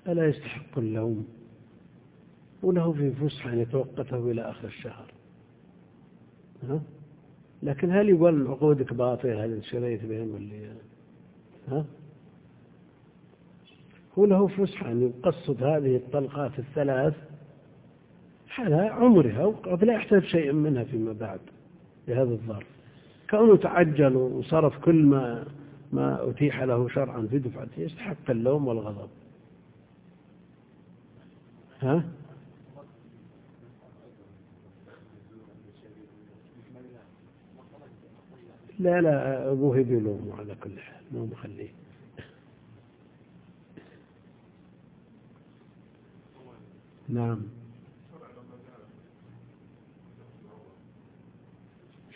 ألا يستحق اللوم؟ وله في فسحة أن يتوقته إلى آخر الشهر. ها؟ لكن هل يقول عقودك باطلة هل شريت بهم اللي ها؟ هو له فسحة أن يقصد هذه الطلقات الثلاث على عمرها وقد لا يحتاج شيء منها فيما بعد بهذا الظرف. كونه تعجل وصرف كل ما ما أتيح له شرعا في دفعته يستحق اللوم والغضب. ها؟ لا لا أبوه بيلومه على كل حال مو مخليه. نعم.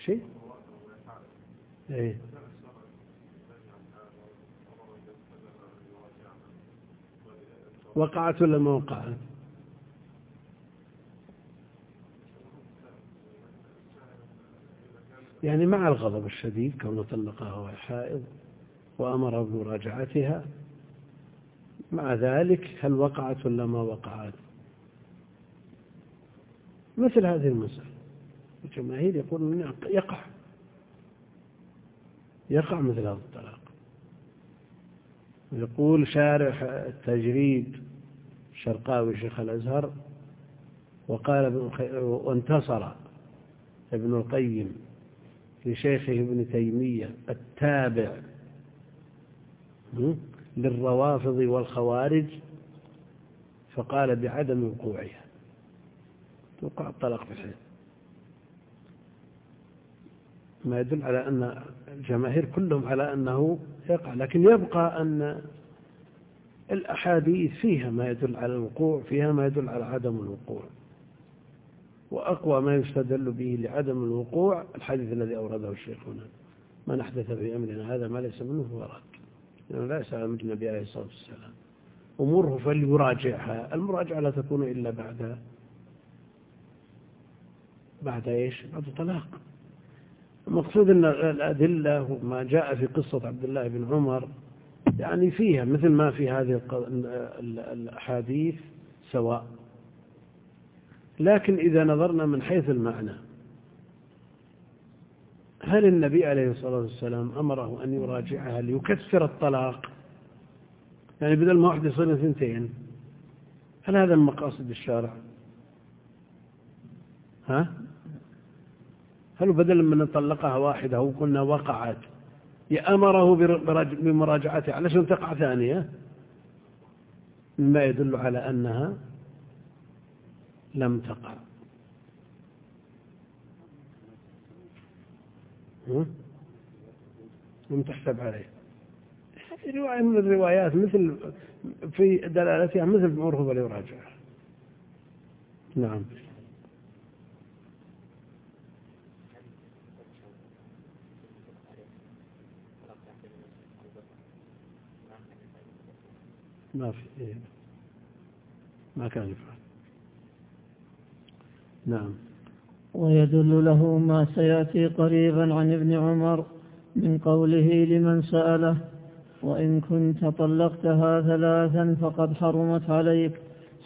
شيء؟ إيه. وقعت ولا ما وقعت؟ يعني مع الغضب الشديد كونه طلقها وهي حائض وأمر بمراجعتها. مع ذلك هل وقعت ولا ما وقعت؟ مثل هذه المسألة. الجماهير يقولون يقع. يقع مثل هذا الطلاق. يقول شارح التجريد الشرقاوي شيخ الأزهر وقال وانتصر ابن القيم لشيخه ابن تيمية التابع للروافض والخوارج فقال بعدم وقوعها. توقع الطلاق في الحيث ما يدل على أن الجماهير كلهم على أنه يقع لكن يبقى أن الأحاديث فيها ما يدل على الوقوع فيها ما يدل على عدم الوقوع. وأقوى ما يستدل به لعدم الوقوع الحديث الذي أورده الشيخ هنا. من أحدث في أمرنا هذا ما ليس منه فهو رد. لأنه لا يسأل من النبي عليه الصلاة والسلام. أموره فليراجعها. المراجعة لا تكون إلا بعد بعد إيش؟ بعد طلاق المقصود أن الأدلة وما جاء في قصة عبد الله بن عمر يعني فيها مثل ما في هذه الأحاديث سواء لكن إذا نظرنا من حيث المعنى هل النبي عليه الصلاة والسلام أمره أن يراجعها ليكثر الطلاق؟ يعني بدل ما واحد يصير اثنتين هل هذا المقاصد الشارع؟ ها؟ هل بدل من نطلقها واحدة وقلنا وقعت يأمره بمراجعتها علشان تقع ثانية؟ مما يدل على أنها لم تقع. لم تحسب عليه. رواية من الروايات مثل في دلالتها مثل معروف ولا نعم. ما في إيه. ما كان يفعل. نعم. ويدل له ما سيأتي قريبا عن ابن عمر من قوله لمن سأله وإن كنت طلقتها ثلاثا فقد حرمت عليك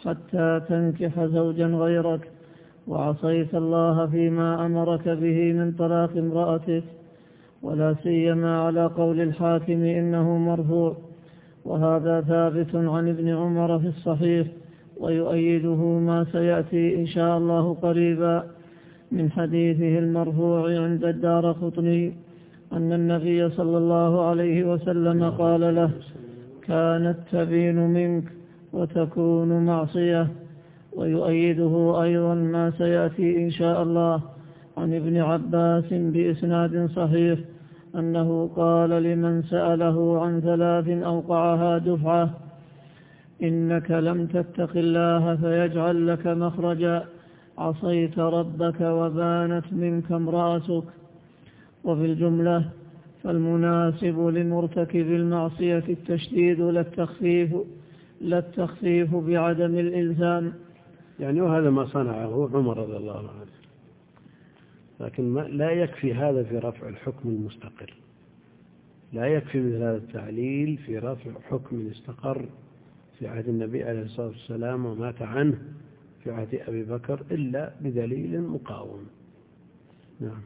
حتى تنكح زوجا غيرك وعصيت الله فيما أمرك به من طلاق امرأتك ولا سيما على قول الحاكم إنه مرفوع. وهذا ثابت عن ابن عمر في الصحيح ويؤيده ما سيأتي إن شاء الله قريبا من حديثه المرفوع عند الدار قطني أن النبي صلى الله عليه وسلم قال له كانت تبين منك وتكون معصية. ويؤيده أيضا ما سيأتي إن شاء الله عن ابن عباس بإسناد صحيح أنه قال لمن سأله عن ثلاث أوقعها دفعة إنك لم تتق الله فيجعل لك مخرجا. عصيت ربك وبانت منك امرأتك. وفي الجملة فالمناسب لمرتكب المعصية التشديد لا التخفيف لا التخفيف بعدم الإلزام. يعني وهذا ما صنعه عمر رضي الله عنه. لكن ما لا يكفي هذا في رفع الحكم المستقر. لا يكفي مثل هذا التعليل في رفع حكم استقر في عهد النبي عليه الصلاة والسلام ومات عنه في عهد أبي بكر إلا بدليل مقاوم. نعم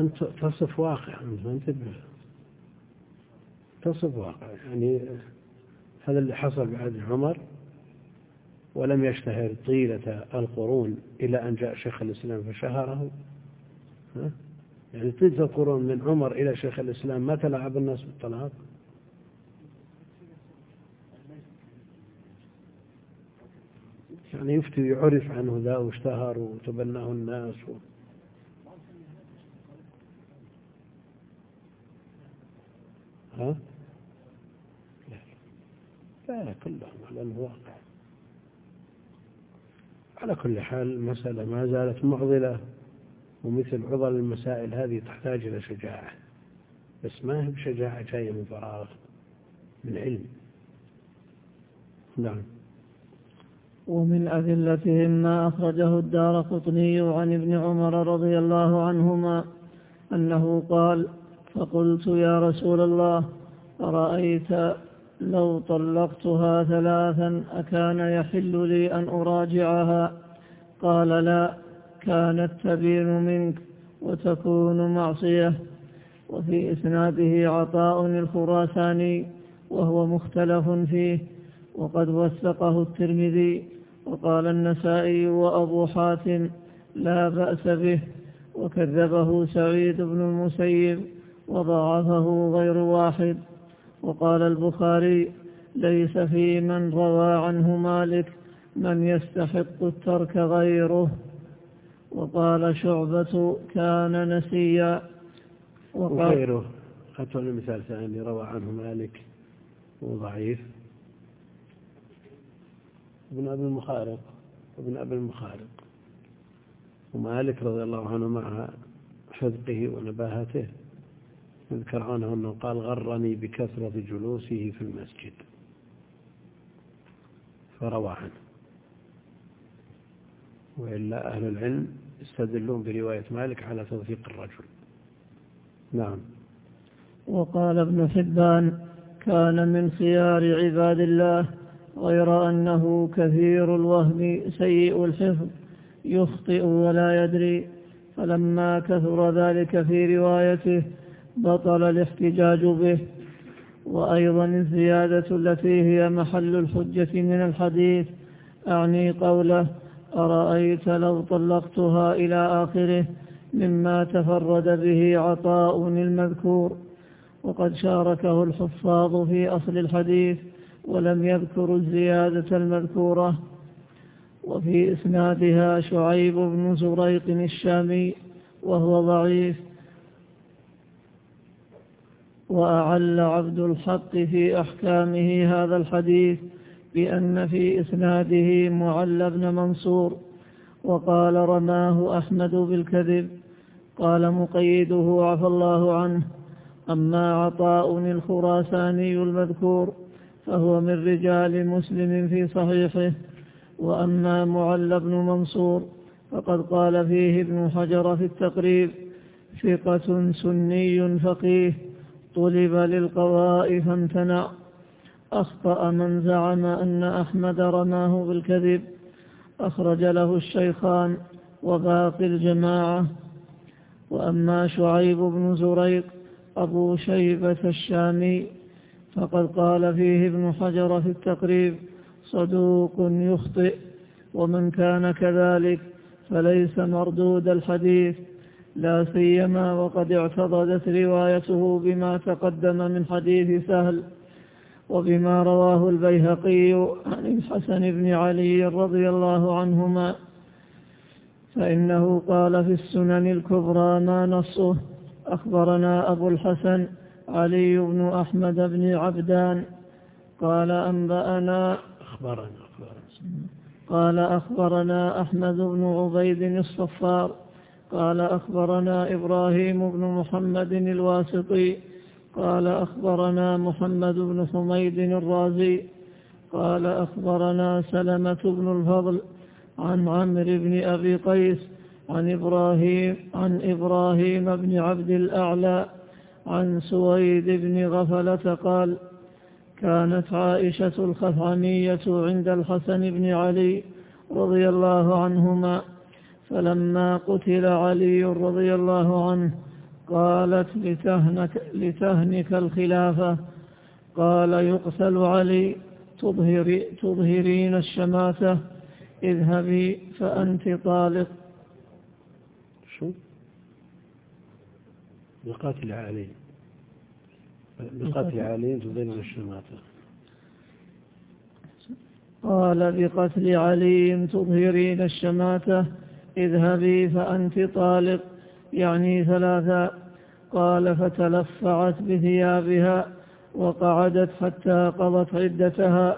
أنت تصف واقع تصف واقع. يعني هذا اللي حصل بعد عمر ولم يشتهر طيلة القرون إلى أن جاء شيخ الإسلام فشهره. ها؟ يعني طيلة القرون من عمر إلى شيخ الإسلام ما تلعب الناس بالطلاق؟ يعني يفتي يعرف عنه ذا واشتهر وتبناه الناس و... ها؟ لا. لا كلهم على الواقع. على كل حال المسألة ما زالت معضلة ومثل عضل المسائل هذه تحتاج إلى شجاعة. بس ما هي بشجاعة جاية من فراغ من علم. نعم. ومن أذلتهم ما أخرجه الدار قطني عن ابن عمر رضي الله عنهما أنه قال فقلت يا رسول الله أرأيت لو طلقتها ثلاثا أكان يحل لي أن أراجعها؟ قال لا كانت تبين منك وتكون معصية. وفي إسناده عطاء الخراساني وهو مختلف فيه وقد وثقه الترمذي. وقال النسائي وأبو حاتم لا بأس به وكذبه سعيد بن المسيب. وضعفه غير واحد. وقال البخاري ليس في من روى عنه مالك من يستحق الترك غيره. وقال شعبة كان نسيا. وغيره أعطوني مثال ثاني روى عنه مالك وضعيف. ابن أبي المخارق. ابن أبي المخارق. ومالك رضي الله عنه مع حذقه ونباهته. يذكر عنه أنه قال غرني بكثرة جلوسه في المسجد. فروى عنه. وإلا أهل العلم يستدلون برواية مالك على توثيق الرجل. نعم. وقال ابن حبان كان من خيار عباد الله غير أنه كثير الوهم سيء الحفظ يخطئ ولا يدري. فلما كثر ذلك في روايته بطل الاحتجاج به وأيضا الزيادة التي هي محل الحجة من الحديث. أعني قوله أرأيت لو طلقتها إلى آخره مما تفرد به عطاء المذكور. وقد شاركه الحفاظ في أصل الحديث ولم يذكروا الزيادة المذكورة. وفي إسنادها شعيب بن زريق الشامي وهو ضعيف. وأعل عبد الحق في أحكامه هذا الحديث بأن في إسناده معل بن منصور وقال رماه أحمد بالكذب قال مقيده عفى الله عنه أما عطاء الخراساني المذكور فهو من رجال مسلم في صحيحه وأما معل بن منصور فقد قال فيه ابن حجر في التقريب ثقة سني فقيه طلب للقضاء فامتنع. أخطأ من زعم أن أحمد رماه بالكذب. أخرج له الشيخان وباقي الجماعة. وأما شعيب بن زريق أبو شيبة الشامي فقد قال فيه ابن حجر في التقريب صدوق يخطئ ومن كان كذلك فليس مردود الحديث. لا سيما وقد اعتضدت روايته بما تقدم من حديث سهل وبما رواه البيهقي عن الحسن بن علي رضي الله عنهما فإنه قال في السنن الكبرى ما نصه. أخبرنا أبو الحسن علي بن أحمد بن عبدان قال أنبأنا أخبرنا أخبرنا. قال أخبرنا أحمد بن عبيد الصفار قال أخبرنا إبراهيم بن محمد الواسطي قال أخبرنا محمد بن حميد الرازي قال أخبرنا سلمة بن الفضل عن عمرو بن أبي قيس عن إبراهيم عن إبراهيم بن عبد الأعلى عن سويد بن غفلة قال كانت عائشة الخثعمية عند الحسن بن علي رضي الله عنهما فلما قتل علي رضي الله عنه قالت لتهنك, لتهنك الخلافة. قال يقتل علي تظهري تظهرين الشماتة اذهبي فأنت طالق. شو؟ بقتل علي. بقتل علي تظهرين الشماتة. قال بقتل علي تظهرين الشماتة. اذهبي فأنت طالق. يعني ثلاثا قال فتلفعت بثيابها وقعدت حتى قضت عدتها.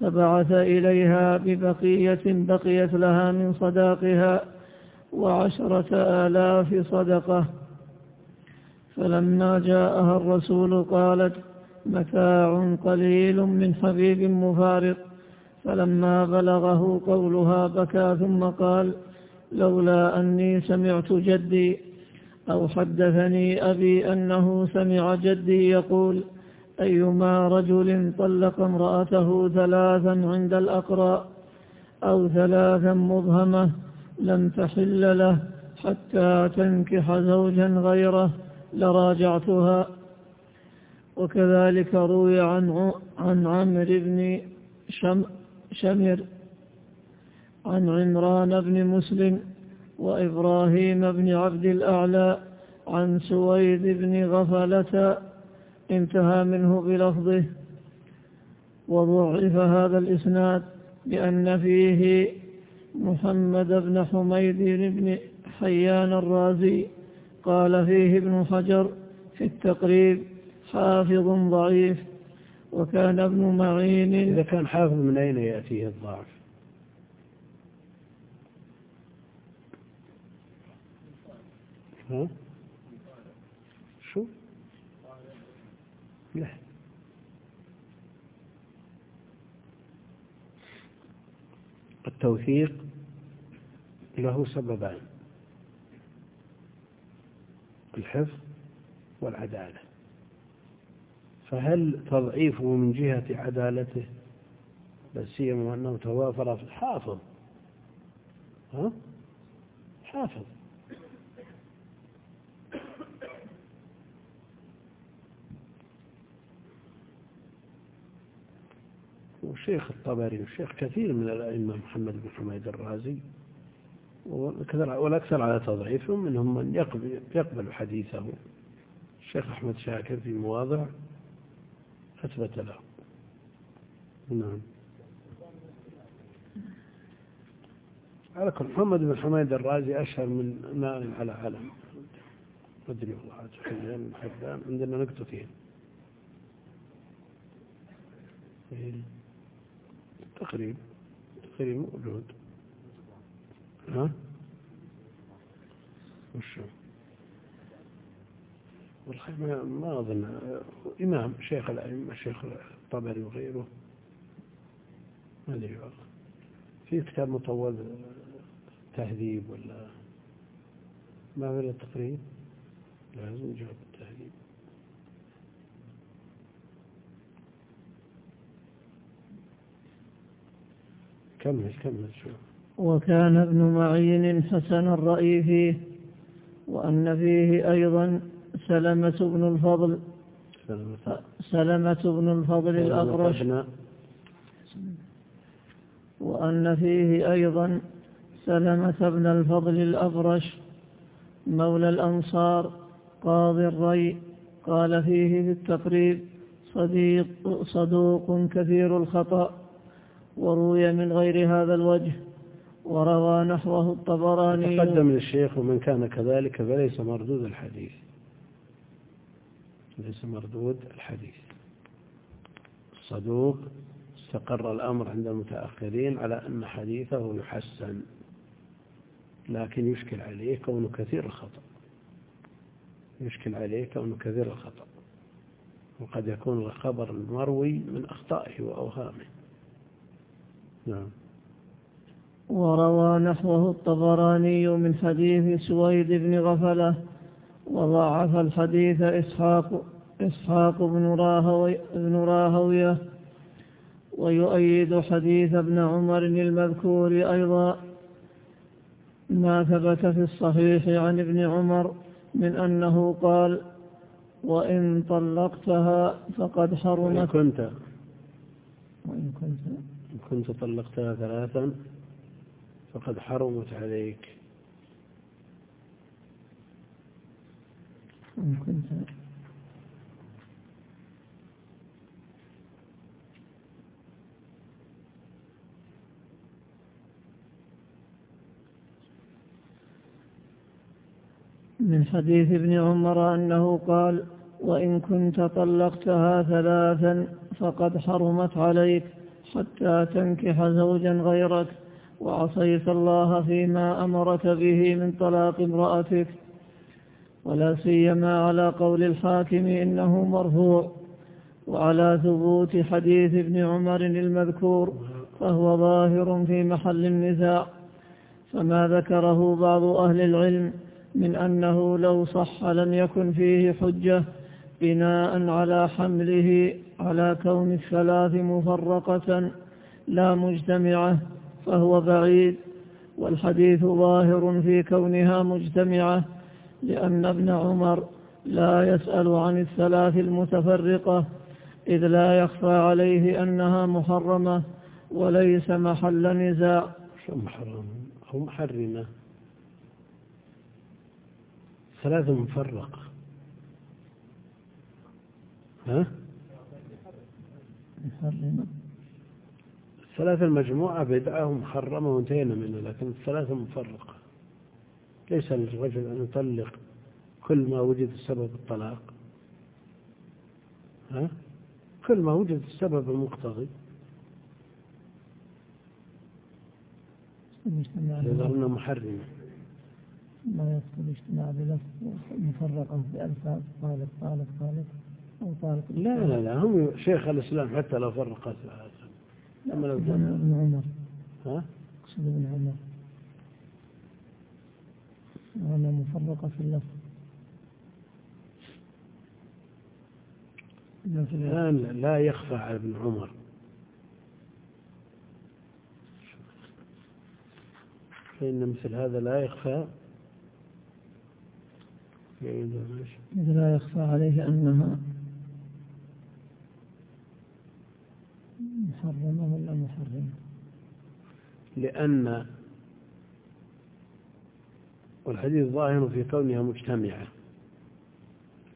فبعث إليها ببقية بقيت لها من صداقها وعشرة آلاف صدقة. فلما جاءها الرسول قالت متاع قليل من حبيب مفارق. فلما بلغه قولها بكى ثم قال لولا أني سمعت جدي أو حدثني أبي أنه سمع جدي يقول أيما رجل طلق امرأته ثلاثا عند الأقرى أو ثلاثا مبهمة لم تحل له حتى تنكح زوجا غيره لراجعتها. وكذلك روي عن عمرو بن شم شمر عن عمران بن مسلم وإبراهيم بن عبد الأعلى عن سويد بن غفلة انتهى منه بلفظه وضعف هذا الإسناد بأن فيه محمد بن حميد بن حيان الرازي قال فيه ابن حجر في التقريب حافظ ضعيف وكان ابن معين إذا كان حافظ من أين يأتيه الضعف؟ ها؟ شو؟ لا. التوثيق له سببان. الحفظ والعدالة. فهل تضعيفه من جهة عدالته؟ بس سيما أنه توافر في حافظ ها؟ حافظ. وشيخ الطبري وشيخ كثير من الأئمة محمد بن حميد الرازي والأكثر على تضعيفهم منهم من يقبل, يقبل حديثه. الشيخ أحمد شاكر في مواضع أثبت له. نعم. على كل محمد بن حميد الرازي أشهر من نار على علم أدري والله حبان عندنا نقطتين. تقريب تقريب موجود ها؟ وشو والله ما أظن. إمام شيخ الأئمة شيخ الطبري وغيره. ما أدري. والله في كتاب مطول تهذيب ولا؟ ما غير التقريب لازم جواب كمل كمل شو وكان ابن معين حسن الرأي فيه وأن فيه أيضا سلمة بن الفضل سلمة. بن الفضل الأغرش وأن فيه أيضا سلمة بن الفضل الأبرش مولى الأنصار قاضي الري قال فيه في التقريب صديق صدوق كثير الخطأ. وروي من غير هذا الوجه وروى نحوه الطبراني. تقدم للشيخ ومن كان كذلك فليس مردود الحديث. ليس مردود الحديث. الصدوق استقر الأمر عند المتأخرين على أن حديثه يحسن لكن يشكل عليه كونه كثير الخطأ. يشكل عليه كونه كثير الخطأ. وقد يكون الخبر المروي من أخطائه وأوهامه. نعم. وروى نحوه الطبراني من حديث سويد بن غفلة وضعف الحديث إسحاق إسحاق بن راهوي بن راهوية ويؤيد حديث ابن عمر المذكور أيضا. ما ثبت في الصحيح عن ابن عمر من أنه قال وإن طلقتها فقد حرمت وإن كنت. وإن كنت. إن كنت طلقتها ثلاثا فقد حرمت عليك. وإن كنت من حديث ابن عمر أنه قال وإن كنت طلقتها ثلاثا فقد حرمت عليك. حتى تنكح زوجا غيرك وعصيت الله فيما أمرك به من طلاق امرأتك. ولا سيما على قول الحاكم إنه مرفوع وعلى ثبوت حديث ابن عمر المذكور فهو ظاهر في محل النزاع. فما ذكره بعض أهل العلم من أنه لو صح لم يكن فيه حجة بناء على حمله على كون الثلاث مفرقة لا مجتمعة فهو بعيد والحديث ظاهر في كونها مجتمعة لأن ابن عمر لا يسأل عن الثلاث المتفرقة إذ لا يخفى عليه أنها محرمة وليس محل نزاع. شو محرم؟ أو محرمة. ثلاثة مفرقة. ها؟ الثلاثة المجموعة بدعة ومحرمة وانتهينا منها لكن الثلاثة مفرقة. ليس للرجل أن يطلق كل ما وجد سبب الطلاق. ها؟ كل ما وجد السبب المقتضي. لأنه محرمة ما يدخل اجتماع بلفظ مفرقا بألفاظ طالب طالب طالب. لا لا لا هم شيخ الإسلام حتى لو فرقت. لما لو ابن عمر. ها؟ أقصد ابن عمر. وأنا مفرقة في اللفظ. الآن لا يخفى على ابن عمر. فإن مثل هذا لا يخفى. لا يخفى عليه أنها محرمة ولا محرمة لأن والحديث ظاهر في كونها مجتمعة.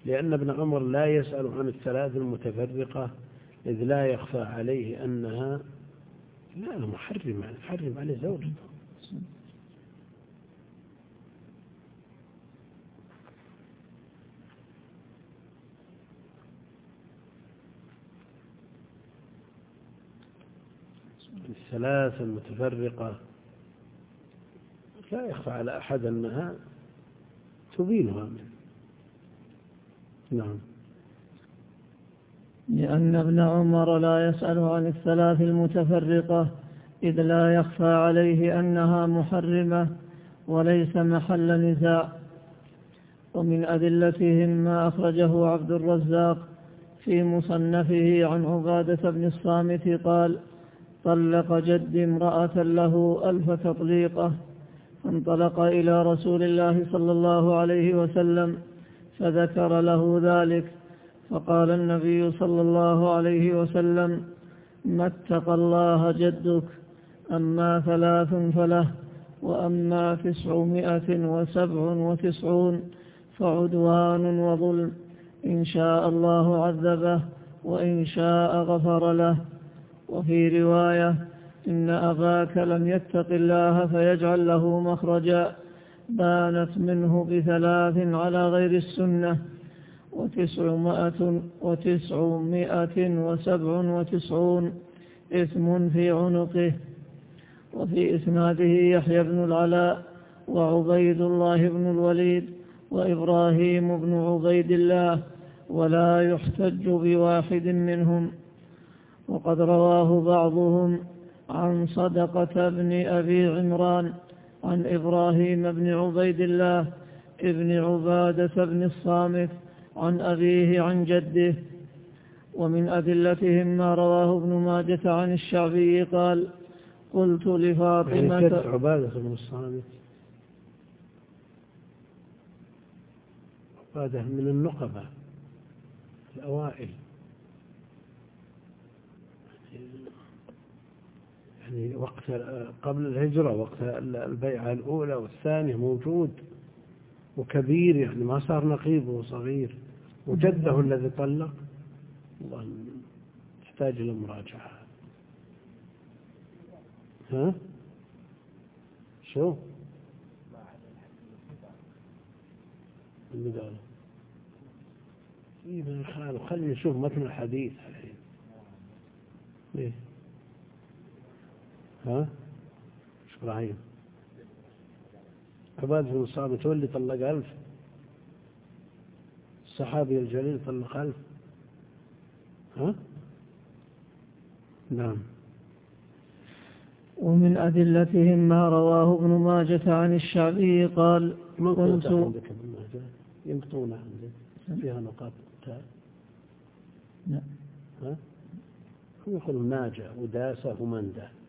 لأن ابن عمر لا يسأل عن الثلاث المتفرقة إذ لا يخفى عليه أنها لا محرمة محرم عليه زوجته. الثلاث المتفرقة لا يخفى على أحد أنها تبينها منه. نعم. لأن ابن عمر لا يسأل عن الثلاث المتفرقة إذ لا يخفى عليه أنها محرمة وليس محل نزاع. ومن أدلتهم ما أخرجه عبد الرزاق في مصنفه عن عبادة بن الصامت قال طلق جد امرأة له ألف تطليقة فانطلق إلى رسول الله صلى الله عليه وسلم فذكر له ذلك فقال النبي صلى الله عليه وسلم ما اتقى الله جدك أما ثلاث فله وأما تسعمائة وسبع وتسعون فعدوان وظلم إن شاء الله عذبه وإن شاء غفر له. وفي رواية إن أباك لم يتق الله فيجعل له مخرجا بانت منه بثلاث على غير السنة وتسعمائة, وتسعمائة وسبع وتسعون إثم في عنقه وفي إسناده يحيى بن العلاء وعبيد الله بن الوليد وإبراهيم بن عبيد الله ولا يحتج بواحد منهم وقد رواه بعضهم عن صدقة بن أبي عمران عن إبراهيم بن عبيد الله ابن عبادة بن الصامت عن أبيه عن جده. ومن أدلتهم ما رواه ابن ماجة عن الشعبي قال قلت لفاطمة يعني عبادة بن الصامت؟ عبادة من النقبة الأوائل. يعني وقت قبل الهجرة وقت البيعة الأولى والثانية موجود وكبير يعني ما صار نقيب وصغير وجده الذي طلق والله تحتاج إلى مراجعة. ها؟ شو؟ اللي إيه ما خلينا نشوف متن الحديث. الحين ليه ها؟ إبراهيم. عباد بن الصامت هو اللي طلق ألف. الصحابي الجليل طلق ألف. ها؟ نعم. ومن أدلتهم ما رواه ابن ماجة عن الشعبي قال قلت عندك ابن ماجة؟ عندك. فيها نقاط تاء. نعم. ها؟ هم يقولون ناجة وداسة ومندة.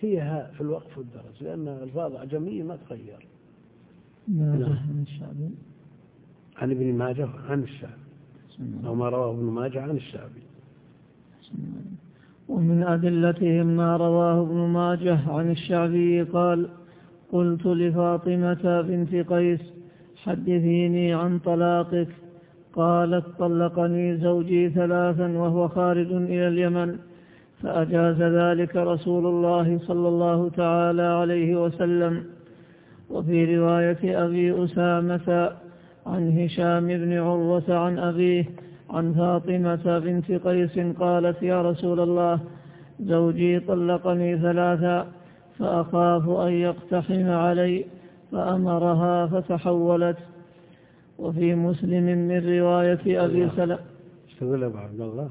هي ها في الوقف والدرج لأن ألفاظ أعجمية ما تغير. ماجه نعم. عن الشعبي. عن ابن ماجه عن الشعبي. أو ما رواه ابن ماجه عن الشعبي. ومن أدلتهم ما رواه ابن ماجه عن الشعبي قال قلت لفاطمة بنت قيس حدثيني عن طلاقك قالت طلقني زوجي ثلاثا وهو خارج إلى اليمن فأجاز ذلك رسول الله صلى الله تعالى عليه وسلم. وفي رواية أبي أسامة عن هشام بن عروة عن أبيه عن فاطمة بنت قيس قالت يا رسول الله زوجي طلقني ثلاثا فأخاف أن يقتحم علي فأمرها فتحولت. وفي مسلم من رواية أبي سلمة. اشتغل أبو عبد الله.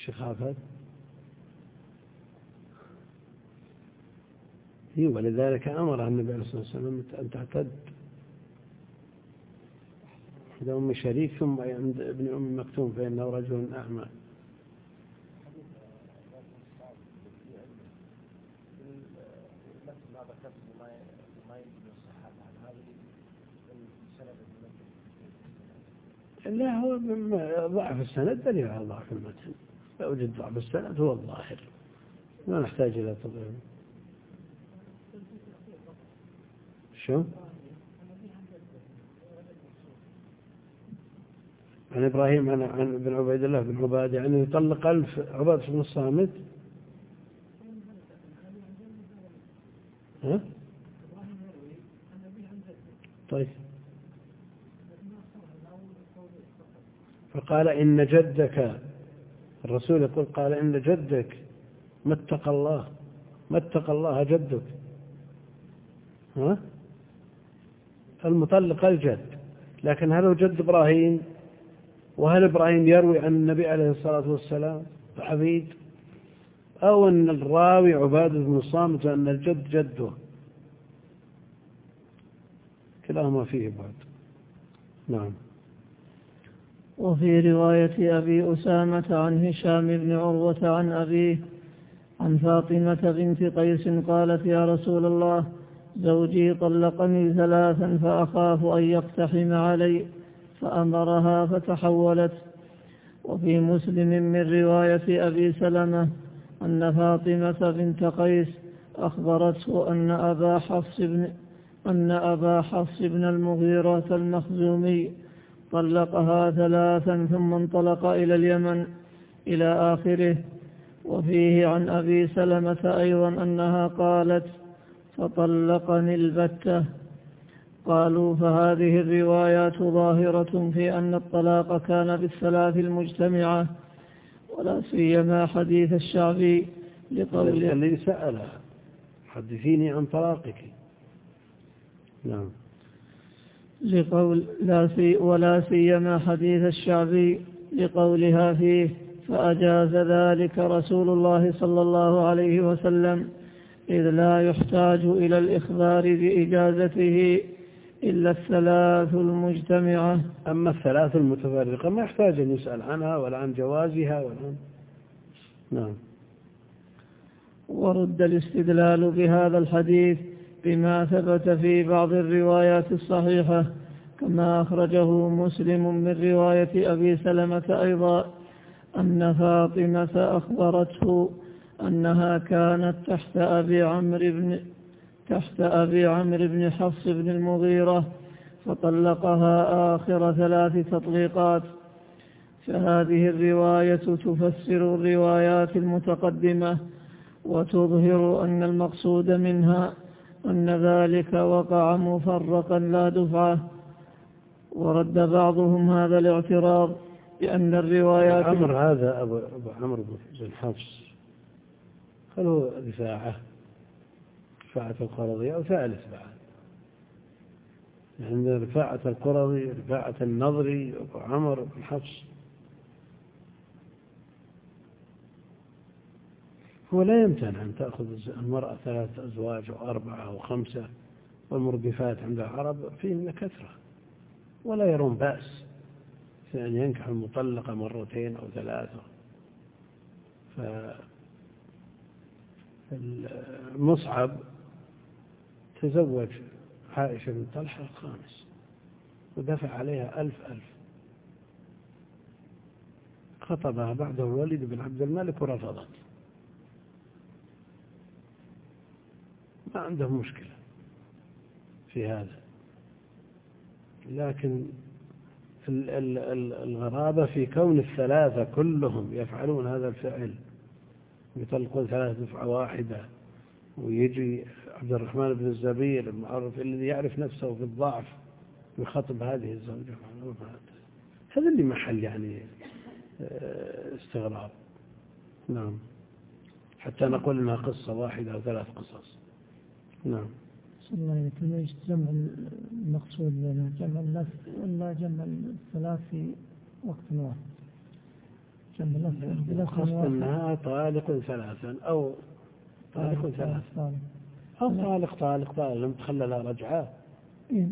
الشيخ إيه ولذلك أمر النبي عليه الصلاة والسلام أن تعتد. عند أم شريك ثم عند ابن أم مكتوم فإنه رجل أعمى. لا هو ضعف السند دليل على ضعف المتن. لو وجد ضعف السند هو الظاهر ما نحتاج إلى تضعيف شو؟ عن إبراهيم عن, عن ابن عبيد الله بن عباد يعني يطلق ألف عباد بن الصامت ها؟ طيب فقال إن جدك الرسول يقول قال إن جدك ما اتقى الله ما اتقى الله جدك. ها؟ المطلق الجد. لكن هل هو جد إبراهيم؟ وهل إبراهيم يروي عن النبي عليه الصلاة والسلام عبيد أو أن الراوي عبادة بن الصامت أن الجد جده. كلاهما فيه بعد. نعم. وفي رواية أبي أسامة عن هشام بن عروة عن أبيه عن فاطمة بنت قيس قالت يا رسول الله زوجي طلقني ثلاثا فأخاف أن يقتحم علي فأمرها فتحولت. وفي مسلم من رواية أبي سلمة أن فاطمة بنت قيس أخبرته أن أبا حفص بن أن أبا حفص بن المغيرة المخزومي طلقها ثلاثا ثم انطلق إلى اليمن إلى آخره. وفيه عن أبي سلمة أيضا أنها قالت فطلقني البتة. قالوا فهذه الروايات ظاهرة في أن الطلاق كان بالثلاث المجتمعة ولا سيما حديث الشعبي لقول الذي سأل حدثيني عن طلاقك. نعم. لقول لا سي ولا سيما حديث الشعبي لقولها فيه فأجاز ذلك رسول الله صلى الله عليه وسلم إذ لا يحتاج إلى الإخبار بإجازته إلا الثلاث المجتمعة. أما الثلاث المتفرقة ما يحتاج أن يسأل عنها ولا عن جوازها ولا عن نعم. ورد الاستدلال بهذا الحديث بما ثبت في بعض الروايات الصحيحة كما أخرجه مسلم من رواية أبي سلمة أيضا أن فاطمة أخبرته أنها كانت تحت أبي عمرو بن تحت أبي عمرو بن حفص بن المغيرة فطلقها آخر ثلاث تطليقات. فهذه الرواية تفسر الروايات المتقدمة وتظهر أن المقصود منها أن ذلك وقع مفرقا لا دفعة. ورد بعضهم هذا الاعتراض بأن الروايات عمر هذا أبو, أبو عمرو بن حفص. هو رفاعة رفاعة القرضي أو ثالث بعد. يعني رفاعة القرضي رفاعة النظري أبو عمر بن حفص. هو لا يمتنع أن تأخذ المرأة ثلاثة أزواج أو أربعة أو خمسة والمرجفات عند العرب فيهن كثرة ولا يرون بأس في أن ينكح المطلقة مرتين أو ثلاثة. فالمصعب تزوج عائشة بن طلحة الخامس ودفع عليها ألف ألف. خطبها بعده الوليد بن عبد الملك ورفضت. ما عندهم مشكلة في هذا. لكن الغرابة في كون الثلاثة كلهم يفعلون هذا الفعل يطلقون ثلاثة دفعة واحدة ويجي عبد الرحمن بن الزبير المعرف الذي يعرف نفسه في الضعف يخاطب هذه الزوجة هذا اللي محل يعني آه، استغراب. نعم. حتى نقول إنها قصة واحدة أو ثلاث قصص. نعم. الله يكون إيش جمع المقصود بين جمع اللف ولا جمع الثلاث في وقت واحد. جمع اللف بلفظ أنها طالق ثلاثا أو طالق ثلاثا. أو طالق طالق طالق لم تخللها رجعة. إيه،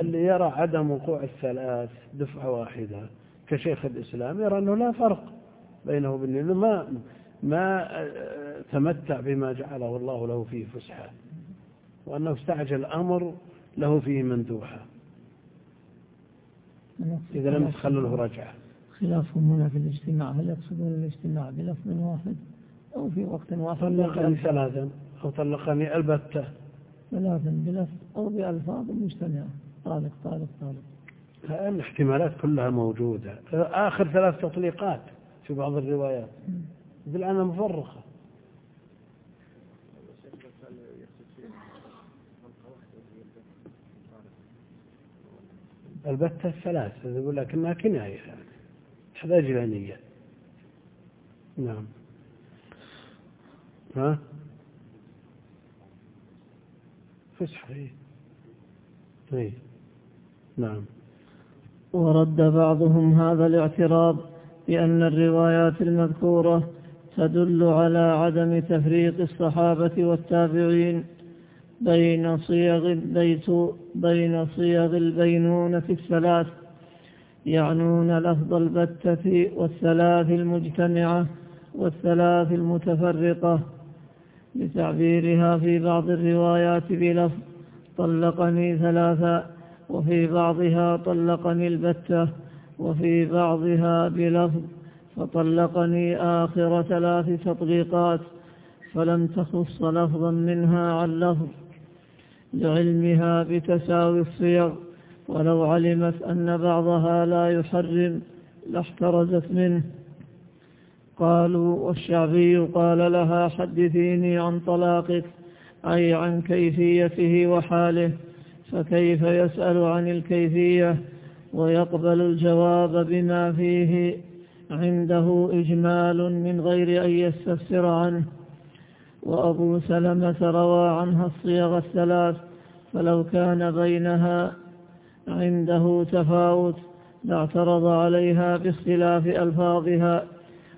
اللي يرى عدم وقوع الثلاث دفعة واحدة كشيخ الإسلام يرى أنه لا فرق بينه وبين ما ما تمتع بما جعله الله له فيه فسحة. وأنه استعجل أمر له فيه مندوحة. إذا لم تخلله رجعة. خلافهم هنا في الاجتماع. هل يقصدون الاجتماع بلفظ واحد أو في وقت واحد؟ طلقني ثلاثا أو طلقني البتة. ثلاثا بلفظ أو بألفاظ مجتمعة. طالق طالق طالق. الاحتمالات كلها موجودة. آخر ثلاث تطليقات في بعض الروايات. بالعنى مفرخة البتة الثلاث يقول كناية يعني تحتاج إلى نية نعم. ها؟ فسحة إيه إيه. نعم. ورد بعضهم هذا الاعتراض بأن الروايات المذكورة تدل على عدم تفريق الصحابة والتابعين بين صيغ البيت بين صيغ البينونة الثلاث يعنون لفظ البتة والثلاث المجتمعة والثلاث المتفرقة. بتعبيرها في بعض الروايات بلفظ طلقني ثلاثا وفي بعضها طلقني البتة وفي بعضها بلفظ فطلقني آخر ثلاث تطليقات فلم تخص لفظا منها عن لفظ. لعلمها بتساوي الصيغ. ولو علمت أن بعضها لا يحرم لاحترزت منه. قالوا والشعبي قال لها حدثيني عن طلاقك أي عن كيفيته وحاله فكيف يسأل عن الكيفية؟ ويقبل الجواب بما فيه. عنده إجمال من غير أن يستفسر عنه. وأبو سلمة روى عنها الصيغ الثلاث فلو كان بينها عنده تفاوت لاعترض عليها باختلاف ألفاظها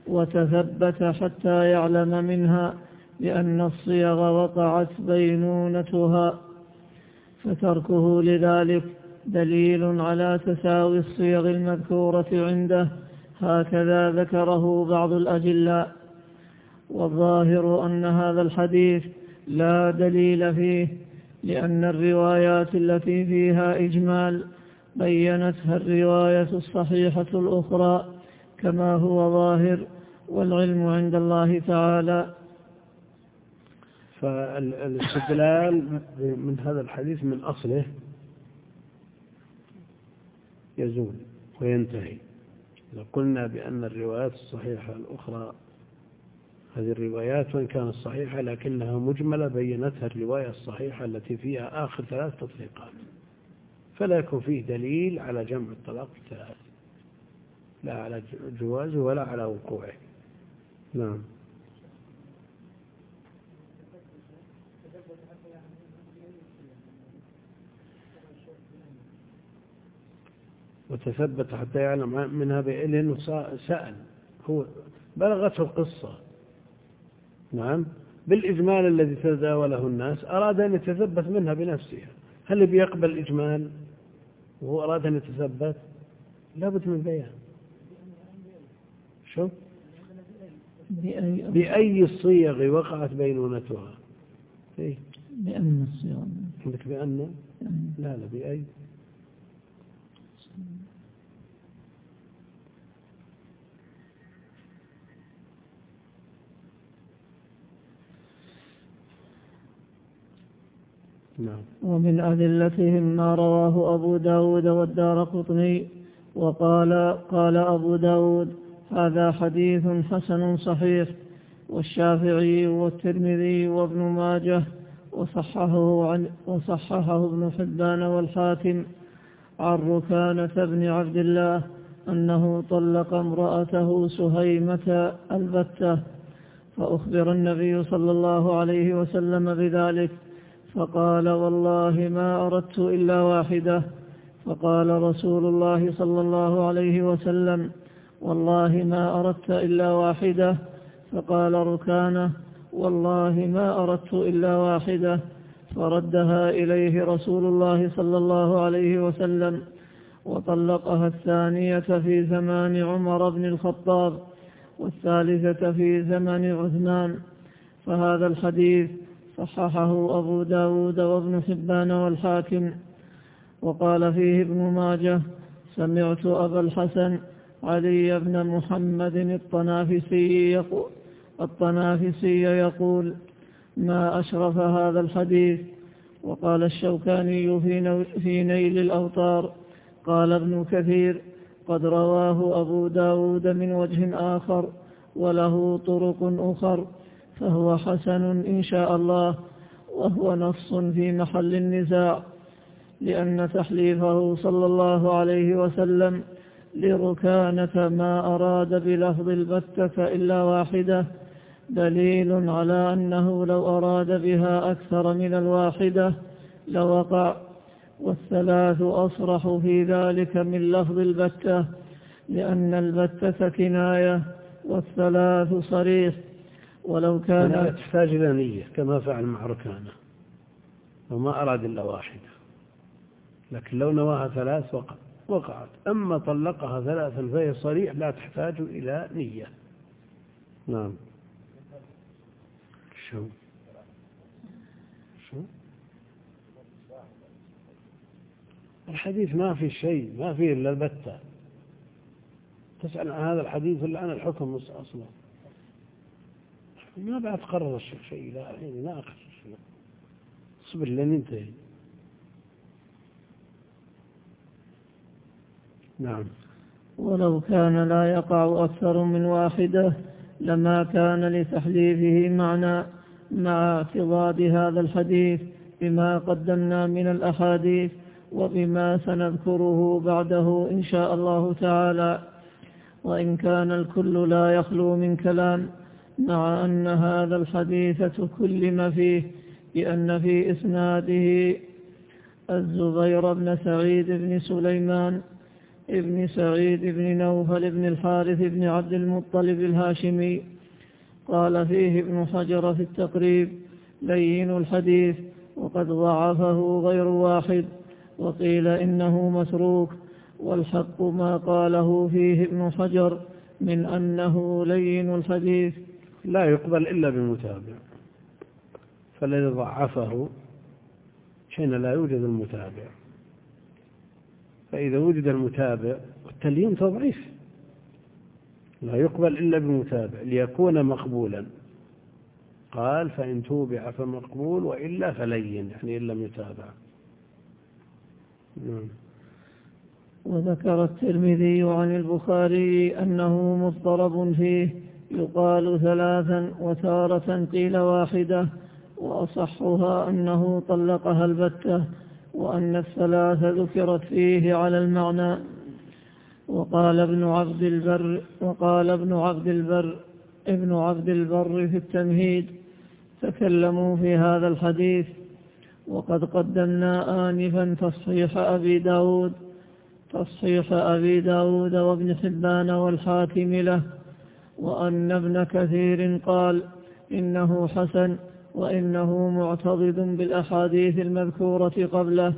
وتثبت حتى يعلم منها بأن الصيغ وقعت بينونتها فتركه لذلك دليل على تساوي الصيغ المذكورة عنده. هكذا ذكره بعض الأجلاء. والظاهر أن هذا الحديث لا دليل فيه لأن الروايات التي فيها إجمال بينتها الرواية الصحيحة الأخرى كما هو ظاهر والعلم عند الله تعالى. فالاستدلال من هذا الحديث من أصله يزول وينتهي. إذا قلنا بأن الروايات الصحيحة الأخرى هذه الروايات وإن كانت صحيحة لكنها مجملة بينتها الرواية الصحيحة التي فيها آخر ثلاث تطبيقات. فلا يكون فيه دليل على جمع الطلاق الثلاث. لا على جوازه ولا على وقوعه نعم. وتثبت حتى يعلم منها بإلين سأل هو بلغته القصة. نعم. بالإجمال الذي تداوله الناس أراد أن يتثبت منها بنفسها هل بيقبل الإجمال وهو أراد أن يتثبت؟ لابد من بيان. شو؟ بأي, بأي الصيغ وقعت بينونتها إيه؟ بأن الصيغ. بأن؟ لا لا بأي؟ نعم. ومن أدلتهم ما رواه أبو داود والدار قطني وقال قال أبو داود هذا حديث حسن صحيح والشافعي والترمذي وابن ماجه وصححه, عن وصححه ابن حبان والحاكم عن ركانة بن عبد الله أنه طلق امرأته سهيمة البتة فأخبر النبي صلى الله عليه وسلم بذلك فقال والله ما أردت إلا واحدة. فقال رسول الله صلى الله عليه وسلم والله ما أردت إلا واحدة. فقال ركانة والله ما أردت إلا واحدة. فردها إليه رسول الله صلى الله عليه وسلم وطلقها الثانية في زمان عمر بن الخطاب والثالثة في زمن عثمان. فهذا الحديث صححه أبو داود وابن حبان والحاكم. وقال فيه ابن ماجه سمعت أبا الحسن علي بن محمد الطنافسي يقول, الطنافسي يقول ما أشرف هذا الحديث؟ وقال الشوكاني في نيل الأوطار قال ابن كثير قد رواه أبو داود من وجه آخر وله طرق أخر. فهو حسن إن شاء الله وهو نص في محل النزاع لأن تحليفه صلى الله عليه وسلم لركانة ما أراد بلفظ البتة إلا واحدة دليل على أنه لو أراد بها أكثر من الواحدة لوقع والثلاث أصرح في ذلك من لفظ البتة لأن البتة كناية والثلاث صريح ولو كان تحتاج إلى نية كما فعل مع ركانة. وما أراد إلا واحدة. لكن لو نواها ثلاث وقع وقعت. أما طلقها ثلاثا فهي صريح لا تحتاج إلى نية. نعم. شو؟ شو؟ الحديث ما في شيء ما فيه إلا البتة. تسأل عن هذا الحديث ولا عن الحكم أصلا. ما بعد قرر الشيخ شيء لا الحين لا أخر شيء. اصبر لين ينتهي. نعم. ولو كان لا يقع أكثر من واحدة لما كان لتحليفه معنى مع اعتضاد هذا الحديث بما قدمنا من الأحاديث وبما سنذكره بعده إن شاء الله تعالى. وإن كان الكل لا يخلو من كلام مع أن هذا الحديث تكلم فيه بأن في إسناده الزبير بن سعيد بن سليمان ابن سعيد بن نوفل بن الحارث بن عبد المطلب الهاشمي. قال فيه ابن حجر في التقريب لين الحديث وقد ضعفه غير واحد وقيل إنه مسروق والحق ما قاله فيه ابن حجر من أنه لين الحديث. لا يقبل إلا بمتابع فالذي ضعفه حين لا يوجد المتابع. فإذا وجد المتابع والتليين تضعيف. لا يقبل إلا بمتابع ليكون مقبولا. قال فإن توبع فمقبول وإلا فلين يعني إن لم يتابع. نعم. وذكر الترمذي عن البخاري أنه مضطرب فيه يقال ثلاثا وتارة قيل واحدة وأصحها أنه طلقها البتة وأن الثلاث ذكرت فيه على المعنى. وقال ابن عبد البر وقال ابن عبد البر ابن عبد البر في التمهيد تكلموا في هذا الحديث. وقد قدمنا آنفا تصحيح أبي داود تصحيح أبي داود وابن حبان والحاكم له. وأن ابن كثير قال إنه حسن وإنه معتضد بالأحاديث المذكورة قبله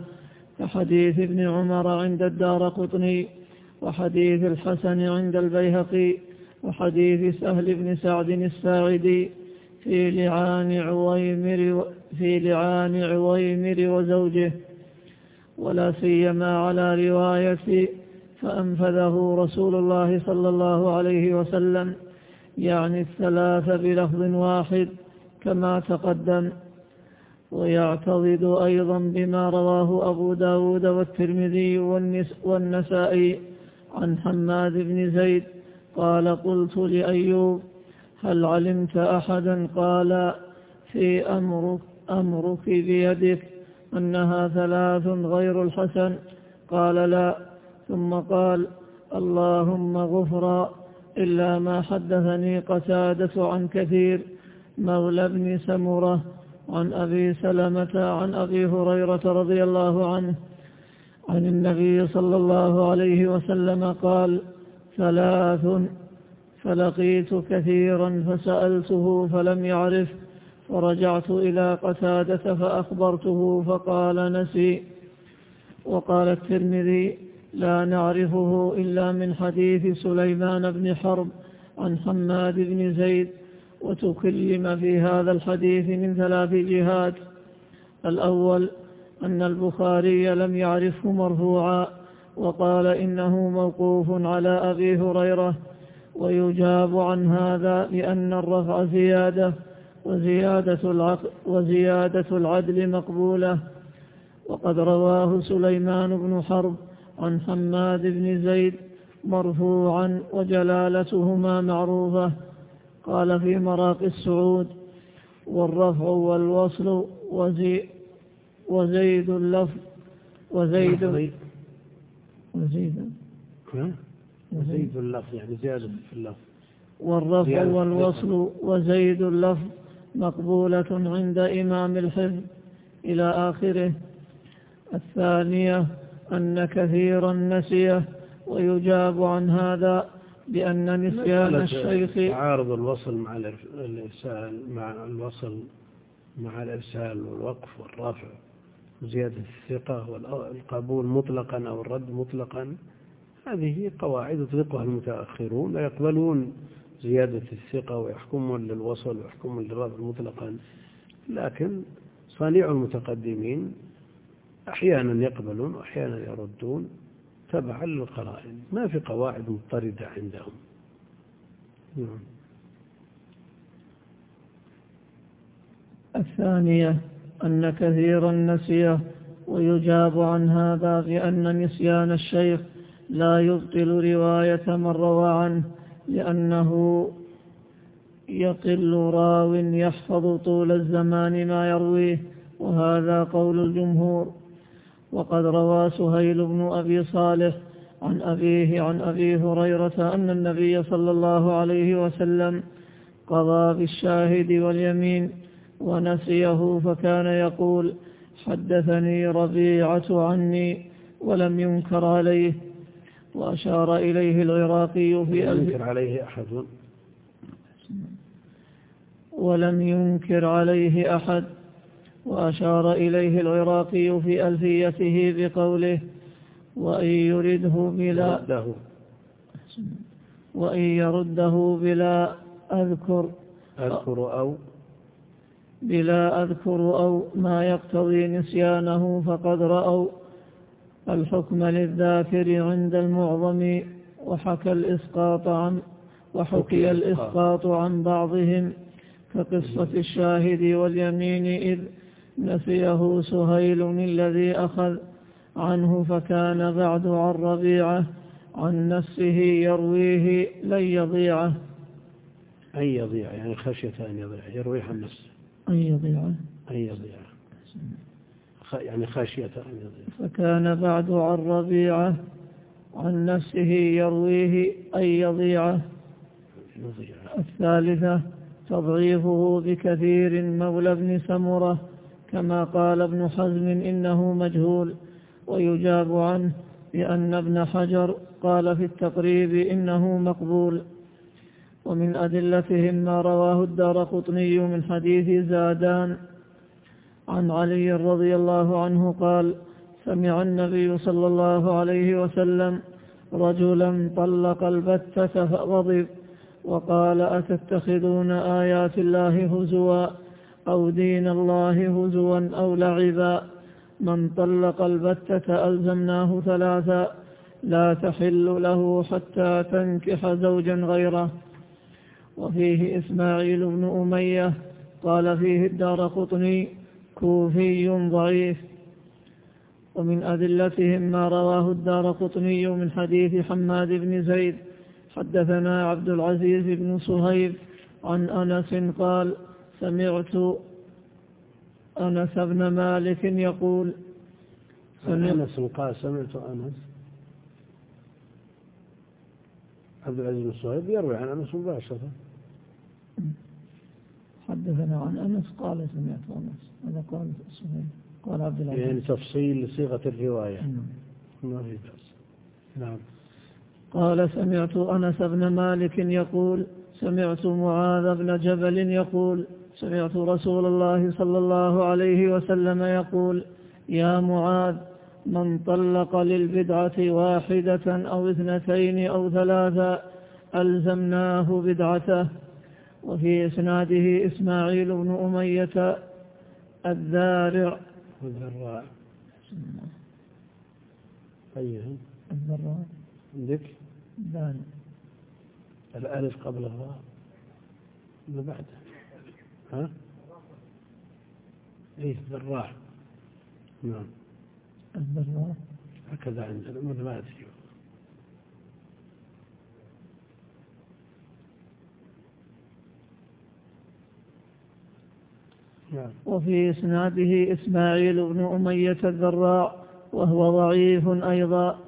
كحديث ابن عمر عند الدار قطني وحديث الحسن عند البيهقي وحديث سهل بن سعد الساعدي في لعان عويمر في لعان عويمر وزوجه ولا سيما على رواية فأنفذه رسول الله صلى الله عليه وسلم. يعني الثلاث بلفظ واحد كما تقدم. ويعتضد أيضا بما رواه أبو داود والترمذي والنسائي عن حماد بن زيد. قال قلت لأيوب هل علمت أحدا قال في أمرك, أمرك بيدك أنها ثلاث غير الحسن. قال لا. ثم قال اللهم غفرا. إلا ما حدثني قتادة عن كثير مولى بن سمرة عن أبي سلمة عن أبي هريرة رضي الله عنه عن النبي صلى الله عليه وسلم قال ثلاث فلقيت كثيرا فسألته فلم يعرف فرجعت إلى قتادة فأخبرته فقال نسي وقال الترمذي لا نعرفه إلا من حديث سليمان بن حرب عن حماد بن زيد وتكلم في هذا الحديث من ثلاث جهات. الأول أن البخاري لم يعرفه مرفوعا وقال إنه موقوف على أبي هريرة ويجاب عن هذا بأن الرفع زيادة وزيادة, العقل وزيادة العدل مقبولة. وقد رواه سليمان بن حرب عن حماد بن زيد مرفوعا وجلالتهما معروفة. قال في مراقي السعود والرفع والوصل وزي وزيد اللفظ وزيد وزيد وزيد اللفظ يعني زيادة في اللفظ. والرفع والوصل وزيد اللفظ مقبولة عند إمام الحفظ إلى آخره. الثانية أن كثيرا نسيه ويجاب عن هذا بأن نسيان الشيخ تعارض الوصل مع الإرسال مع الوصل مع الإرسال والوقف والرفع وزيادة الثقة والقبول مطلقا أو الرد مطلقا هذه قواعد يطلقها المتأخرون لا يقبلون زيادة الثقة ويحكمون للوصل ويحكمون للرفع مطلقا. لكن صانع المتقدمين أحيانا يقبلون وأحيانا يردون تبعا للقرائن. ما في قواعد مضطردة عندهم. نعم. الثانية أن كثيرا نسيه ويجاب عن هذا بأن نسيان الشيخ لا يبطل رواية من روى عنه لأنه يقل راو يحفظ طول الزمان ما يرويه وهذا قول الجمهور. وقد روى سهيل بن أبي صالح عن أبيه عن أبي هريرة أن النبي صلى الله عليه وسلم قضى بالشاهد واليمين ونسيه فكان يقول حدثني ربيعة عني ولم ينكر عليه وأشار إليه العراقي في ولم ينكر عليه أحد. ولم ينكر عليه أحد. وأشار إليه العراقي في ألفيته بقوله وإن يرده بلا وإن يرده بلا أذكر أذكر أو بلا أذكر أو ما يقتضي نسيانه فقد رأوا الحكم للذاكر عند المعظم وحكى الإسقاط عن وحكي الإسقاط. عن بعضهم كقصة الشاهد واليمين إذ نسيه سهيل الذي أخذ عنه فكان بعد عن ربيعة عن نفسه يرويه لن يضيعه أن يضيع يعني خشية أن يضيع يرويه عن نفسه أن يضيع. أن يضيع. يعني خشية أن يضيع. فكان بعد عن ربيعة عن نفسه يرويه أن يضيعه الثالثة تضعيفه بكثير مولى ابن سمرة. كما قال ابن حزم إنه مجهول ويجاب عنه بأن ابن حجر قال في التقريب إنه مقبول. ومن أدلتهم ما رواه الدار قطني من حديث زادان عن علي رضي الله عنه قال سمع النبي صلى الله عليه وسلم رجلا طلق البتة فغضب وقال أتتخذون آيات الله هزوا؟ أو دين الله هزوا أو لعبا. من طلق البتة ألزمناه ثلاثا. لا تحل له حتى تنكح زوجا غيره. وفيه إسماعيل بن أمية قال فيه الدار قطني كوفي ضعيف. ومن أدلتهم ما رواه الدار قطني من حديث حماد بن زيد حدثنا عبد العزيز بن صهيب عن أنس قال سمعت أنس بن مالك يقول سمعت أنس قال سمعت أنس. عبد العزيز بن صهيب يروي عن أنس مباشرة. حدثنا عن أنس قال سمعت أنس. هذا قال صهيب قال عبد العزيز. يعني تفصيل لصيغة الرواية. نعم. ما في بأس نعم. قال سمعت أنس بن مالك يقول سمعت معاذ بن جبل يقول سمعت رسول الله صلى الله عليه وسلم يقول يا معاذ من طلق للبدعة واحدة أو اثنتين أو ثلاثا ألزمناه بدعته. وفي إسناده إسماعيل بن أمية الذارع. والذراع طيب. الذراع. عندك؟ الألف قبل الراء. ما بعده؟ ها؟ إيه ذراع نعم. الذراع هكذا عندنا ما ما أدري. نعم. وفي إسناده إسماعيل بن أمية الذراع وهو ضعيف أيضا.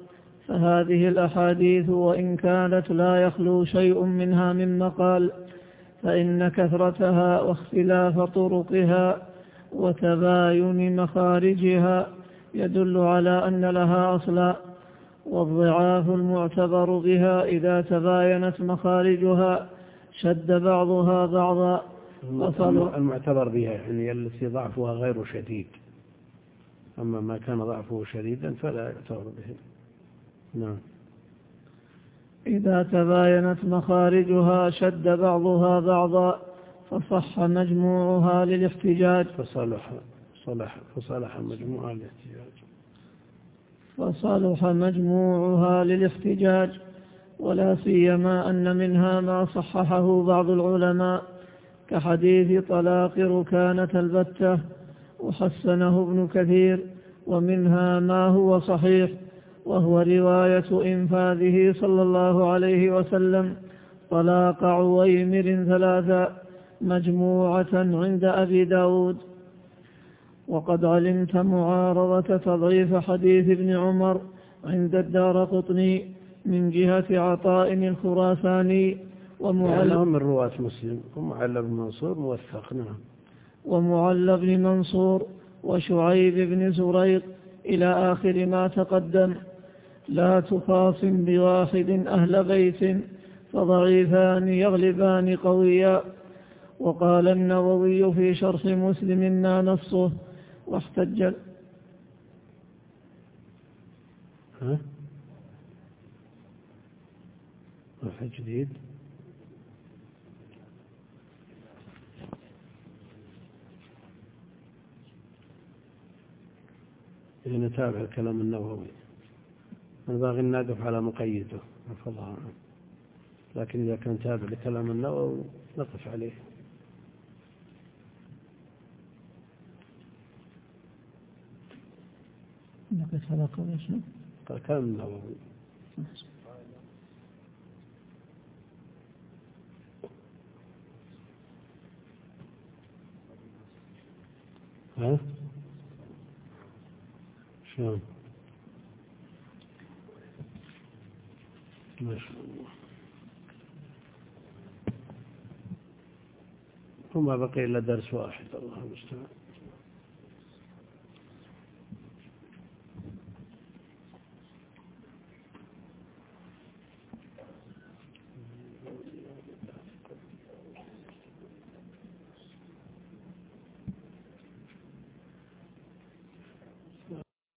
فهذه الأحاديث وإن كانت لا يخلو شيء منها من مقال فإن كثرتها واختلاف طرقها وتباين مخارجها يدل على أن لها أصلا والضعاف المعتبر بها إذا تباينت مخارجها شد بعضها بعضا. المعتبر بها يعني التي ضعفها غير شديد. أما ما كان ضعفه شديدا فلا يعتبر به. نعم. إذا تباينت مخارجها شد بعضها بعضا فصح مجموعها للاحتجاج. فصلح صلح فصلح مجموعة الاحتجاج فصلح مجموعها للاحتجاج. ولا سيما أن منها ما صححه بعض العلماء. كحديث طلاق ركانة البتة وحسنه ابن كثير ومنها ما هو صحيح. وهو رواية إنفاذه صلى الله عليه وسلم. طلاق عويمر ثلاثا مجموعة عند أبي داود. وقد علمت معارضة تضعيف حديث ابن عمر عند الدار قطني من جهة عطاء الخراساني ومعل من رواة مسلم ومعل بن منصور موثق نعم. ومعل بن منصور وشعيب بن زريق إلى آخر ما تقدم. لا تخاصم بواحد أهل بيت فضعيفان يغلبان قويا. وقال النووي في شرح مسلم ما نصه واحتج. ها؟ واحد جديد. إذا نتابع كلام النووي. الباغي نقف على مقيده عفى الله عنه لكن إذا كان تابع لكلام النووي نقف عليه نقف على قول شنو؟ قال كلام النووي ها؟ شلون؟ ما شاء الله. وما بقي إلا درس واحد. الله المستعان.